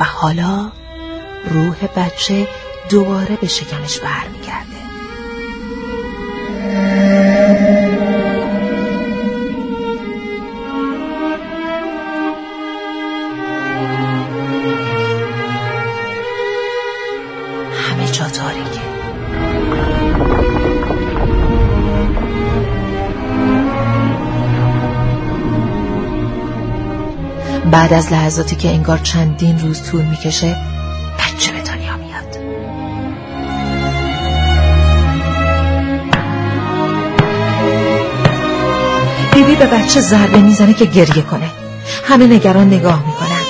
و حالا روح بچه دوباره به شکمش برمیگرده. بعد از لحظاتی که انگار چندین روز طول می‌کشه بچه به دنیا میاد. بیبی به بچه ضربه می‌زنه که گریه کنه. همه نگران نگاه می‌کنن.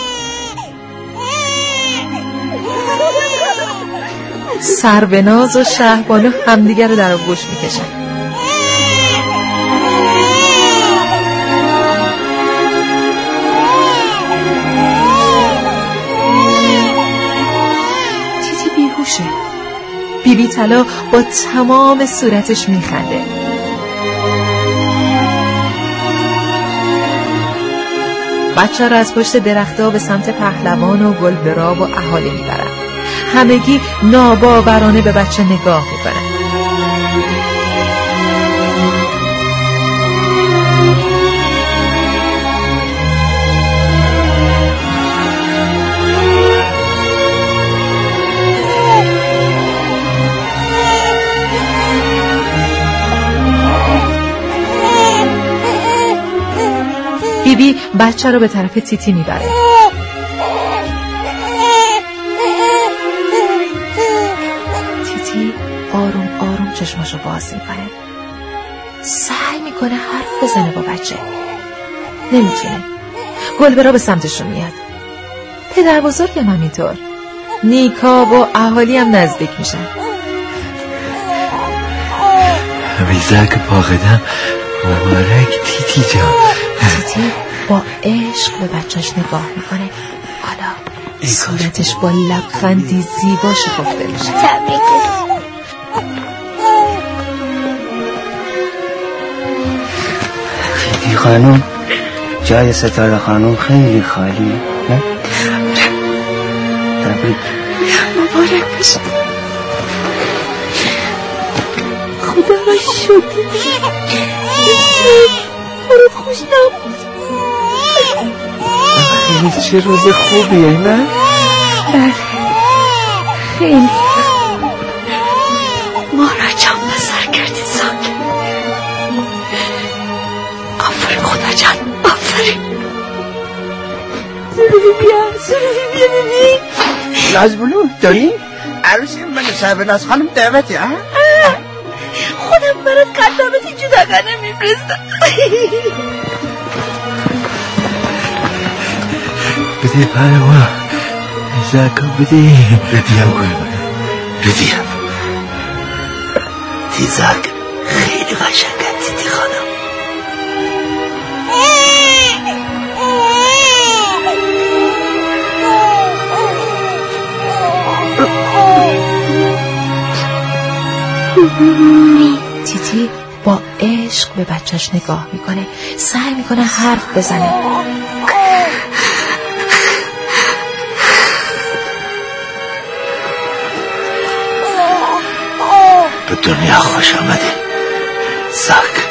سربناز و شهبانو همدیگر رو در آغوش می‌کشن. طلا با تمام صورتش میخنده. بچه را از پشت درختها به سمت پهلوان و گلبراب و اهالی می‌برن. همگی ناباورانه به بچه نگاه می‌کنن. بیبی بچه رو به طرف تیتی می‌بره. تیتی آروم آروم چشماشو باز می‌کنه. سعی می‌کنه حرف بزنه با بچه. نمی‌تونه. گلبرا به سمتشون میاد پدر بزرگم همینطور. نیکا و اهالی هم نزدیک میشن. ویزک پاقدم مبارک تیتی جان. تیتی؟ با عشق به بچهش نگاه می‌کنه. حالا صورتش با لبخندی زیبا شکفته میشه. تیتی خانم جای ستاره خانم خیلی خالی نه؟ تبریک. مبارک بشه خدا را شدی برات خوش نبود ولی چه روز خوبیه نه؟ بله. خیلی. ما را جان بسر کردی ساک آفرین خدا جان آفرین. سروری بیا سروری بیا ببین. نازبولو داری؟ عروسی من صاحب ناز خانم دعوتی ها؟ خودم برات کردامتی جداگانه میفرستم. بده پروا زکا بده. بدیم گل بدیم تیزک خیلی قشنگه تیتی خانم. تیتی با عشق به بچهش نگاه می‌کنه. سعی می‌کنه حرف بزنه. دنیا خوش آمدی. زک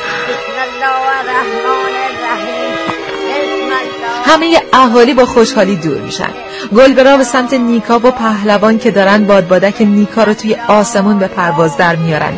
همه اهالی با خوشحالی دور میشن. گلبرا به سمت نیکا و پهلوان که دارن بادبادک نیکا رو توی آسمون به پرواز در میارن.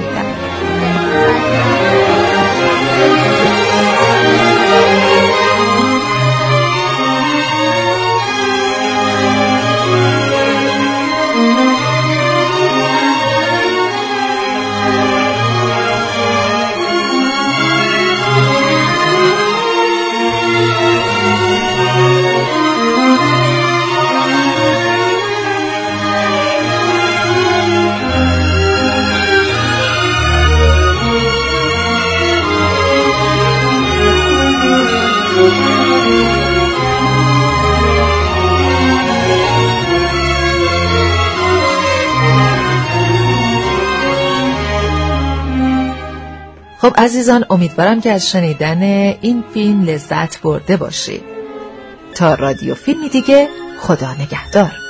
خب عزیزان امیدوارم که از شنیدن این فیلم لذت برده باشید. تا رادیو فیلمی دیگه خدا نگهدار.